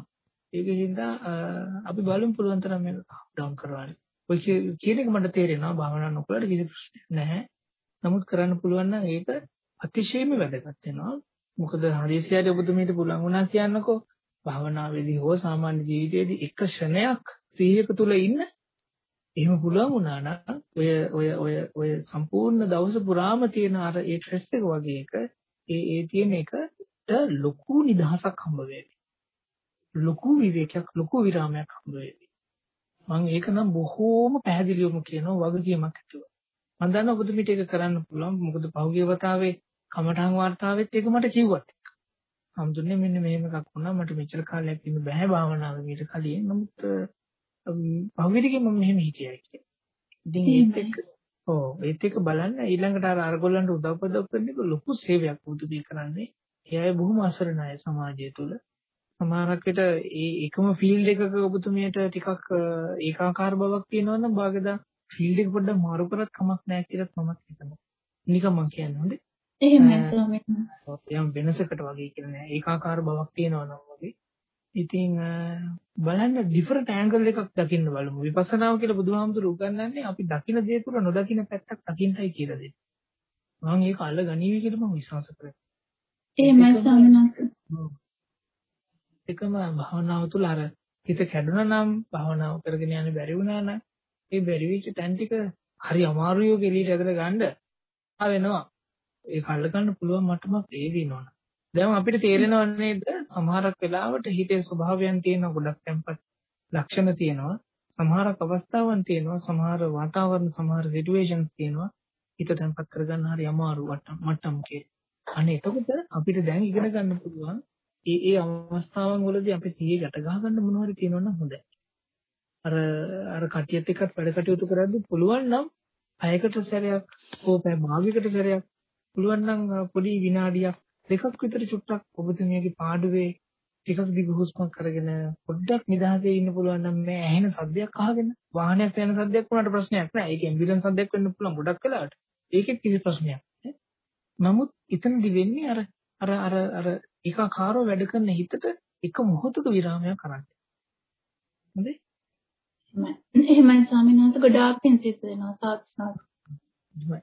ඒකෙන්ද අපි බලමු පුළුවන් තරම් මේක ඩවුන් කරවන්න. ඔය කියන එක මට තේරෙනවා භාවනා නොකරලා කිසි ප්‍රශ්නයක් නැහැ. නමුත් කරන්න පුළුවන් නම් ඒක අතිශයම වැදගත් වෙනවා. මොකද හදිසියට ඔබතුමීට පුළුවන් වුණා කියන්නකෝ භාවනාවේදී හෝ සාමාන්‍ය ජීවිතයේදී එක ක්ෂණයක් සිහියක තුල ඉන්න එහෙම පුළුවන් වුණා නම් ඔය ඔය ඔය ඔය සම්පූර්ණ දවස පුරාම තියෙන අර ඒ ස්ට්‍රෙස් එක වගේ එක ඒ ඒ තියෙන එකට ලොකු නිදහසක් හම්බ වෙයි. ලොකු විවේකයක් ලොකු විරාමයක් හම්බ වෙවි. මම ඒක නම් බොහෝම පැහැදිලිවම කියනවා වගකීමක් ඇතුව. මම දන්නවා ඔබතුමීට ඒක කරන්න පුළුවන්. මොකද පහුගිය වතාවේ කමඨාන් වර්තාවෙත් ඒක මට කිව්වත්. හම්දුන්නේ මෙන්න මෙහෙම එකක් වුණා. මට මෙච්චර කාලයක් ඉන්න බෑ භාවනාව මීට කලින්. නමුත් පහුගියදී මම මෙහෙම හිතියයි කියලා. ඉතින් ඒත් එක්ක ඔව් ඒත් එක්ක බලන්න ඊළඟට අර අරගොල්ලන්ට උදව්පදව් කරන එක ලොකු සේවයක් උදව් කරන්නේ. ඒ අය බොහොම අසරණ අය සමාජය තුළ. සමහරක් විට ඒ එකම ෆීල්ඩ් එකක ඔබතුමියට ටිකක් ඒකාකාර බවක් තියෙනවා නම් භාගදා ෆීල්ඩ් එක පොඩ්ඩක් මාරු කරත් කමක් නැහැ කියලා මම හිතනවා. නිකන් මම කියන්නේ හොඳේ. එහෙමයි ස්වාමීන් යම් වෙනසකට වගේ කියන්නේ ඒකාකාර බවක් තියෙනවා නම් වගේ. ඉතින් බලන්න ඩිෆරන්ට් ඇන්ගල් එකක් දකින්න බලමු. විපස්සනාව කියලා බුදුහාමුදුරු උගන්වන්නේ අපි දකින දේ තුල නොදකින පැත්තක් දකින්නයි කියලා දෙන්නේ. මම ඒක අල්ල ගනීවි කියලා මම විශ්වාස කරනවා. එහෙමයි ස්වාමීන් වහන්සේ. එකම භාවනාව තුළ අර හිත කැඩුනා නම් භාවනාව කරගෙන යන්න බැරි වුණා නම් ඒ බැරි වෙච්ච තැන් ටික හරි අමාරුයි ඔය එළියට ඇදලා ගන්න. ආ වෙනවා. ඒක අල්ල ගන්න පුළුවන් මට්ටමක් ඒ වෙනවනේ. දැන් අපිට තේරෙනව නේද සමහරක් වෙලාවට හිතේ ස්වභාවයන් තියෙන ගොඩක් tempat ලක්ෂණ තියෙනවා. සමහරක් අවස්ථාවන් තියෙනවා. සමහර වාතාවරණ සමහර සිටුේෂන්ස් තියෙනවා. හිත තැම්පත් කරගන්න හරි අමාරු මට්ටමකේ. අනේ එතකොට අපිට දැන් ඉගෙන ගන්න පුළුවන් ඒ ඒ අවස්ථාවන් වලදී අපි සිහිය ගැට ගන්න මොනවා හරි තියෙනවා නම් හොඳයි. අර අර කටියත් එක්කත් වැඩ කටයුතු කරද්දි පුළුවන් නම් පැයකට සැරයක් හෝ පැය භාගයකට සැරයක් පුළුවන් නම් පොඩි විනාඩියක් දෙකක් විතර චුට්ටක් ඔබතුමියගේ පාඩුවේ ටිකක් දිග හුස්මක් අරගෙන පොඩ්ඩක් නිදහසේ ඉන්න පුළුවන් නම් මේ ඇහෙන සද්දයක් අහගෙන වාහනයක් යන සද්දයක් වුණාට ප්‍රශ්නයක් නෑ. ඒක ඇම්බියුලන්ස් සද්දයක් වෙන්න පුළුවන් ගොඩක් වෙලාවට. ඒකෙත් කිසි ප්‍රශ්නයක් නෑ. නමුත් එතනදි වෙන්නේ අර අර අර අර ඒකාකාරව වැඩ කරන හිතට එක මොහොතක විරාමයක් කරන්න. හොඳයි? එහෙමයි ස්වාමීන් වහන්සේ ගොඩාක් පිං සිත් වෙනවා සාත් සාත්. එහෙමයි.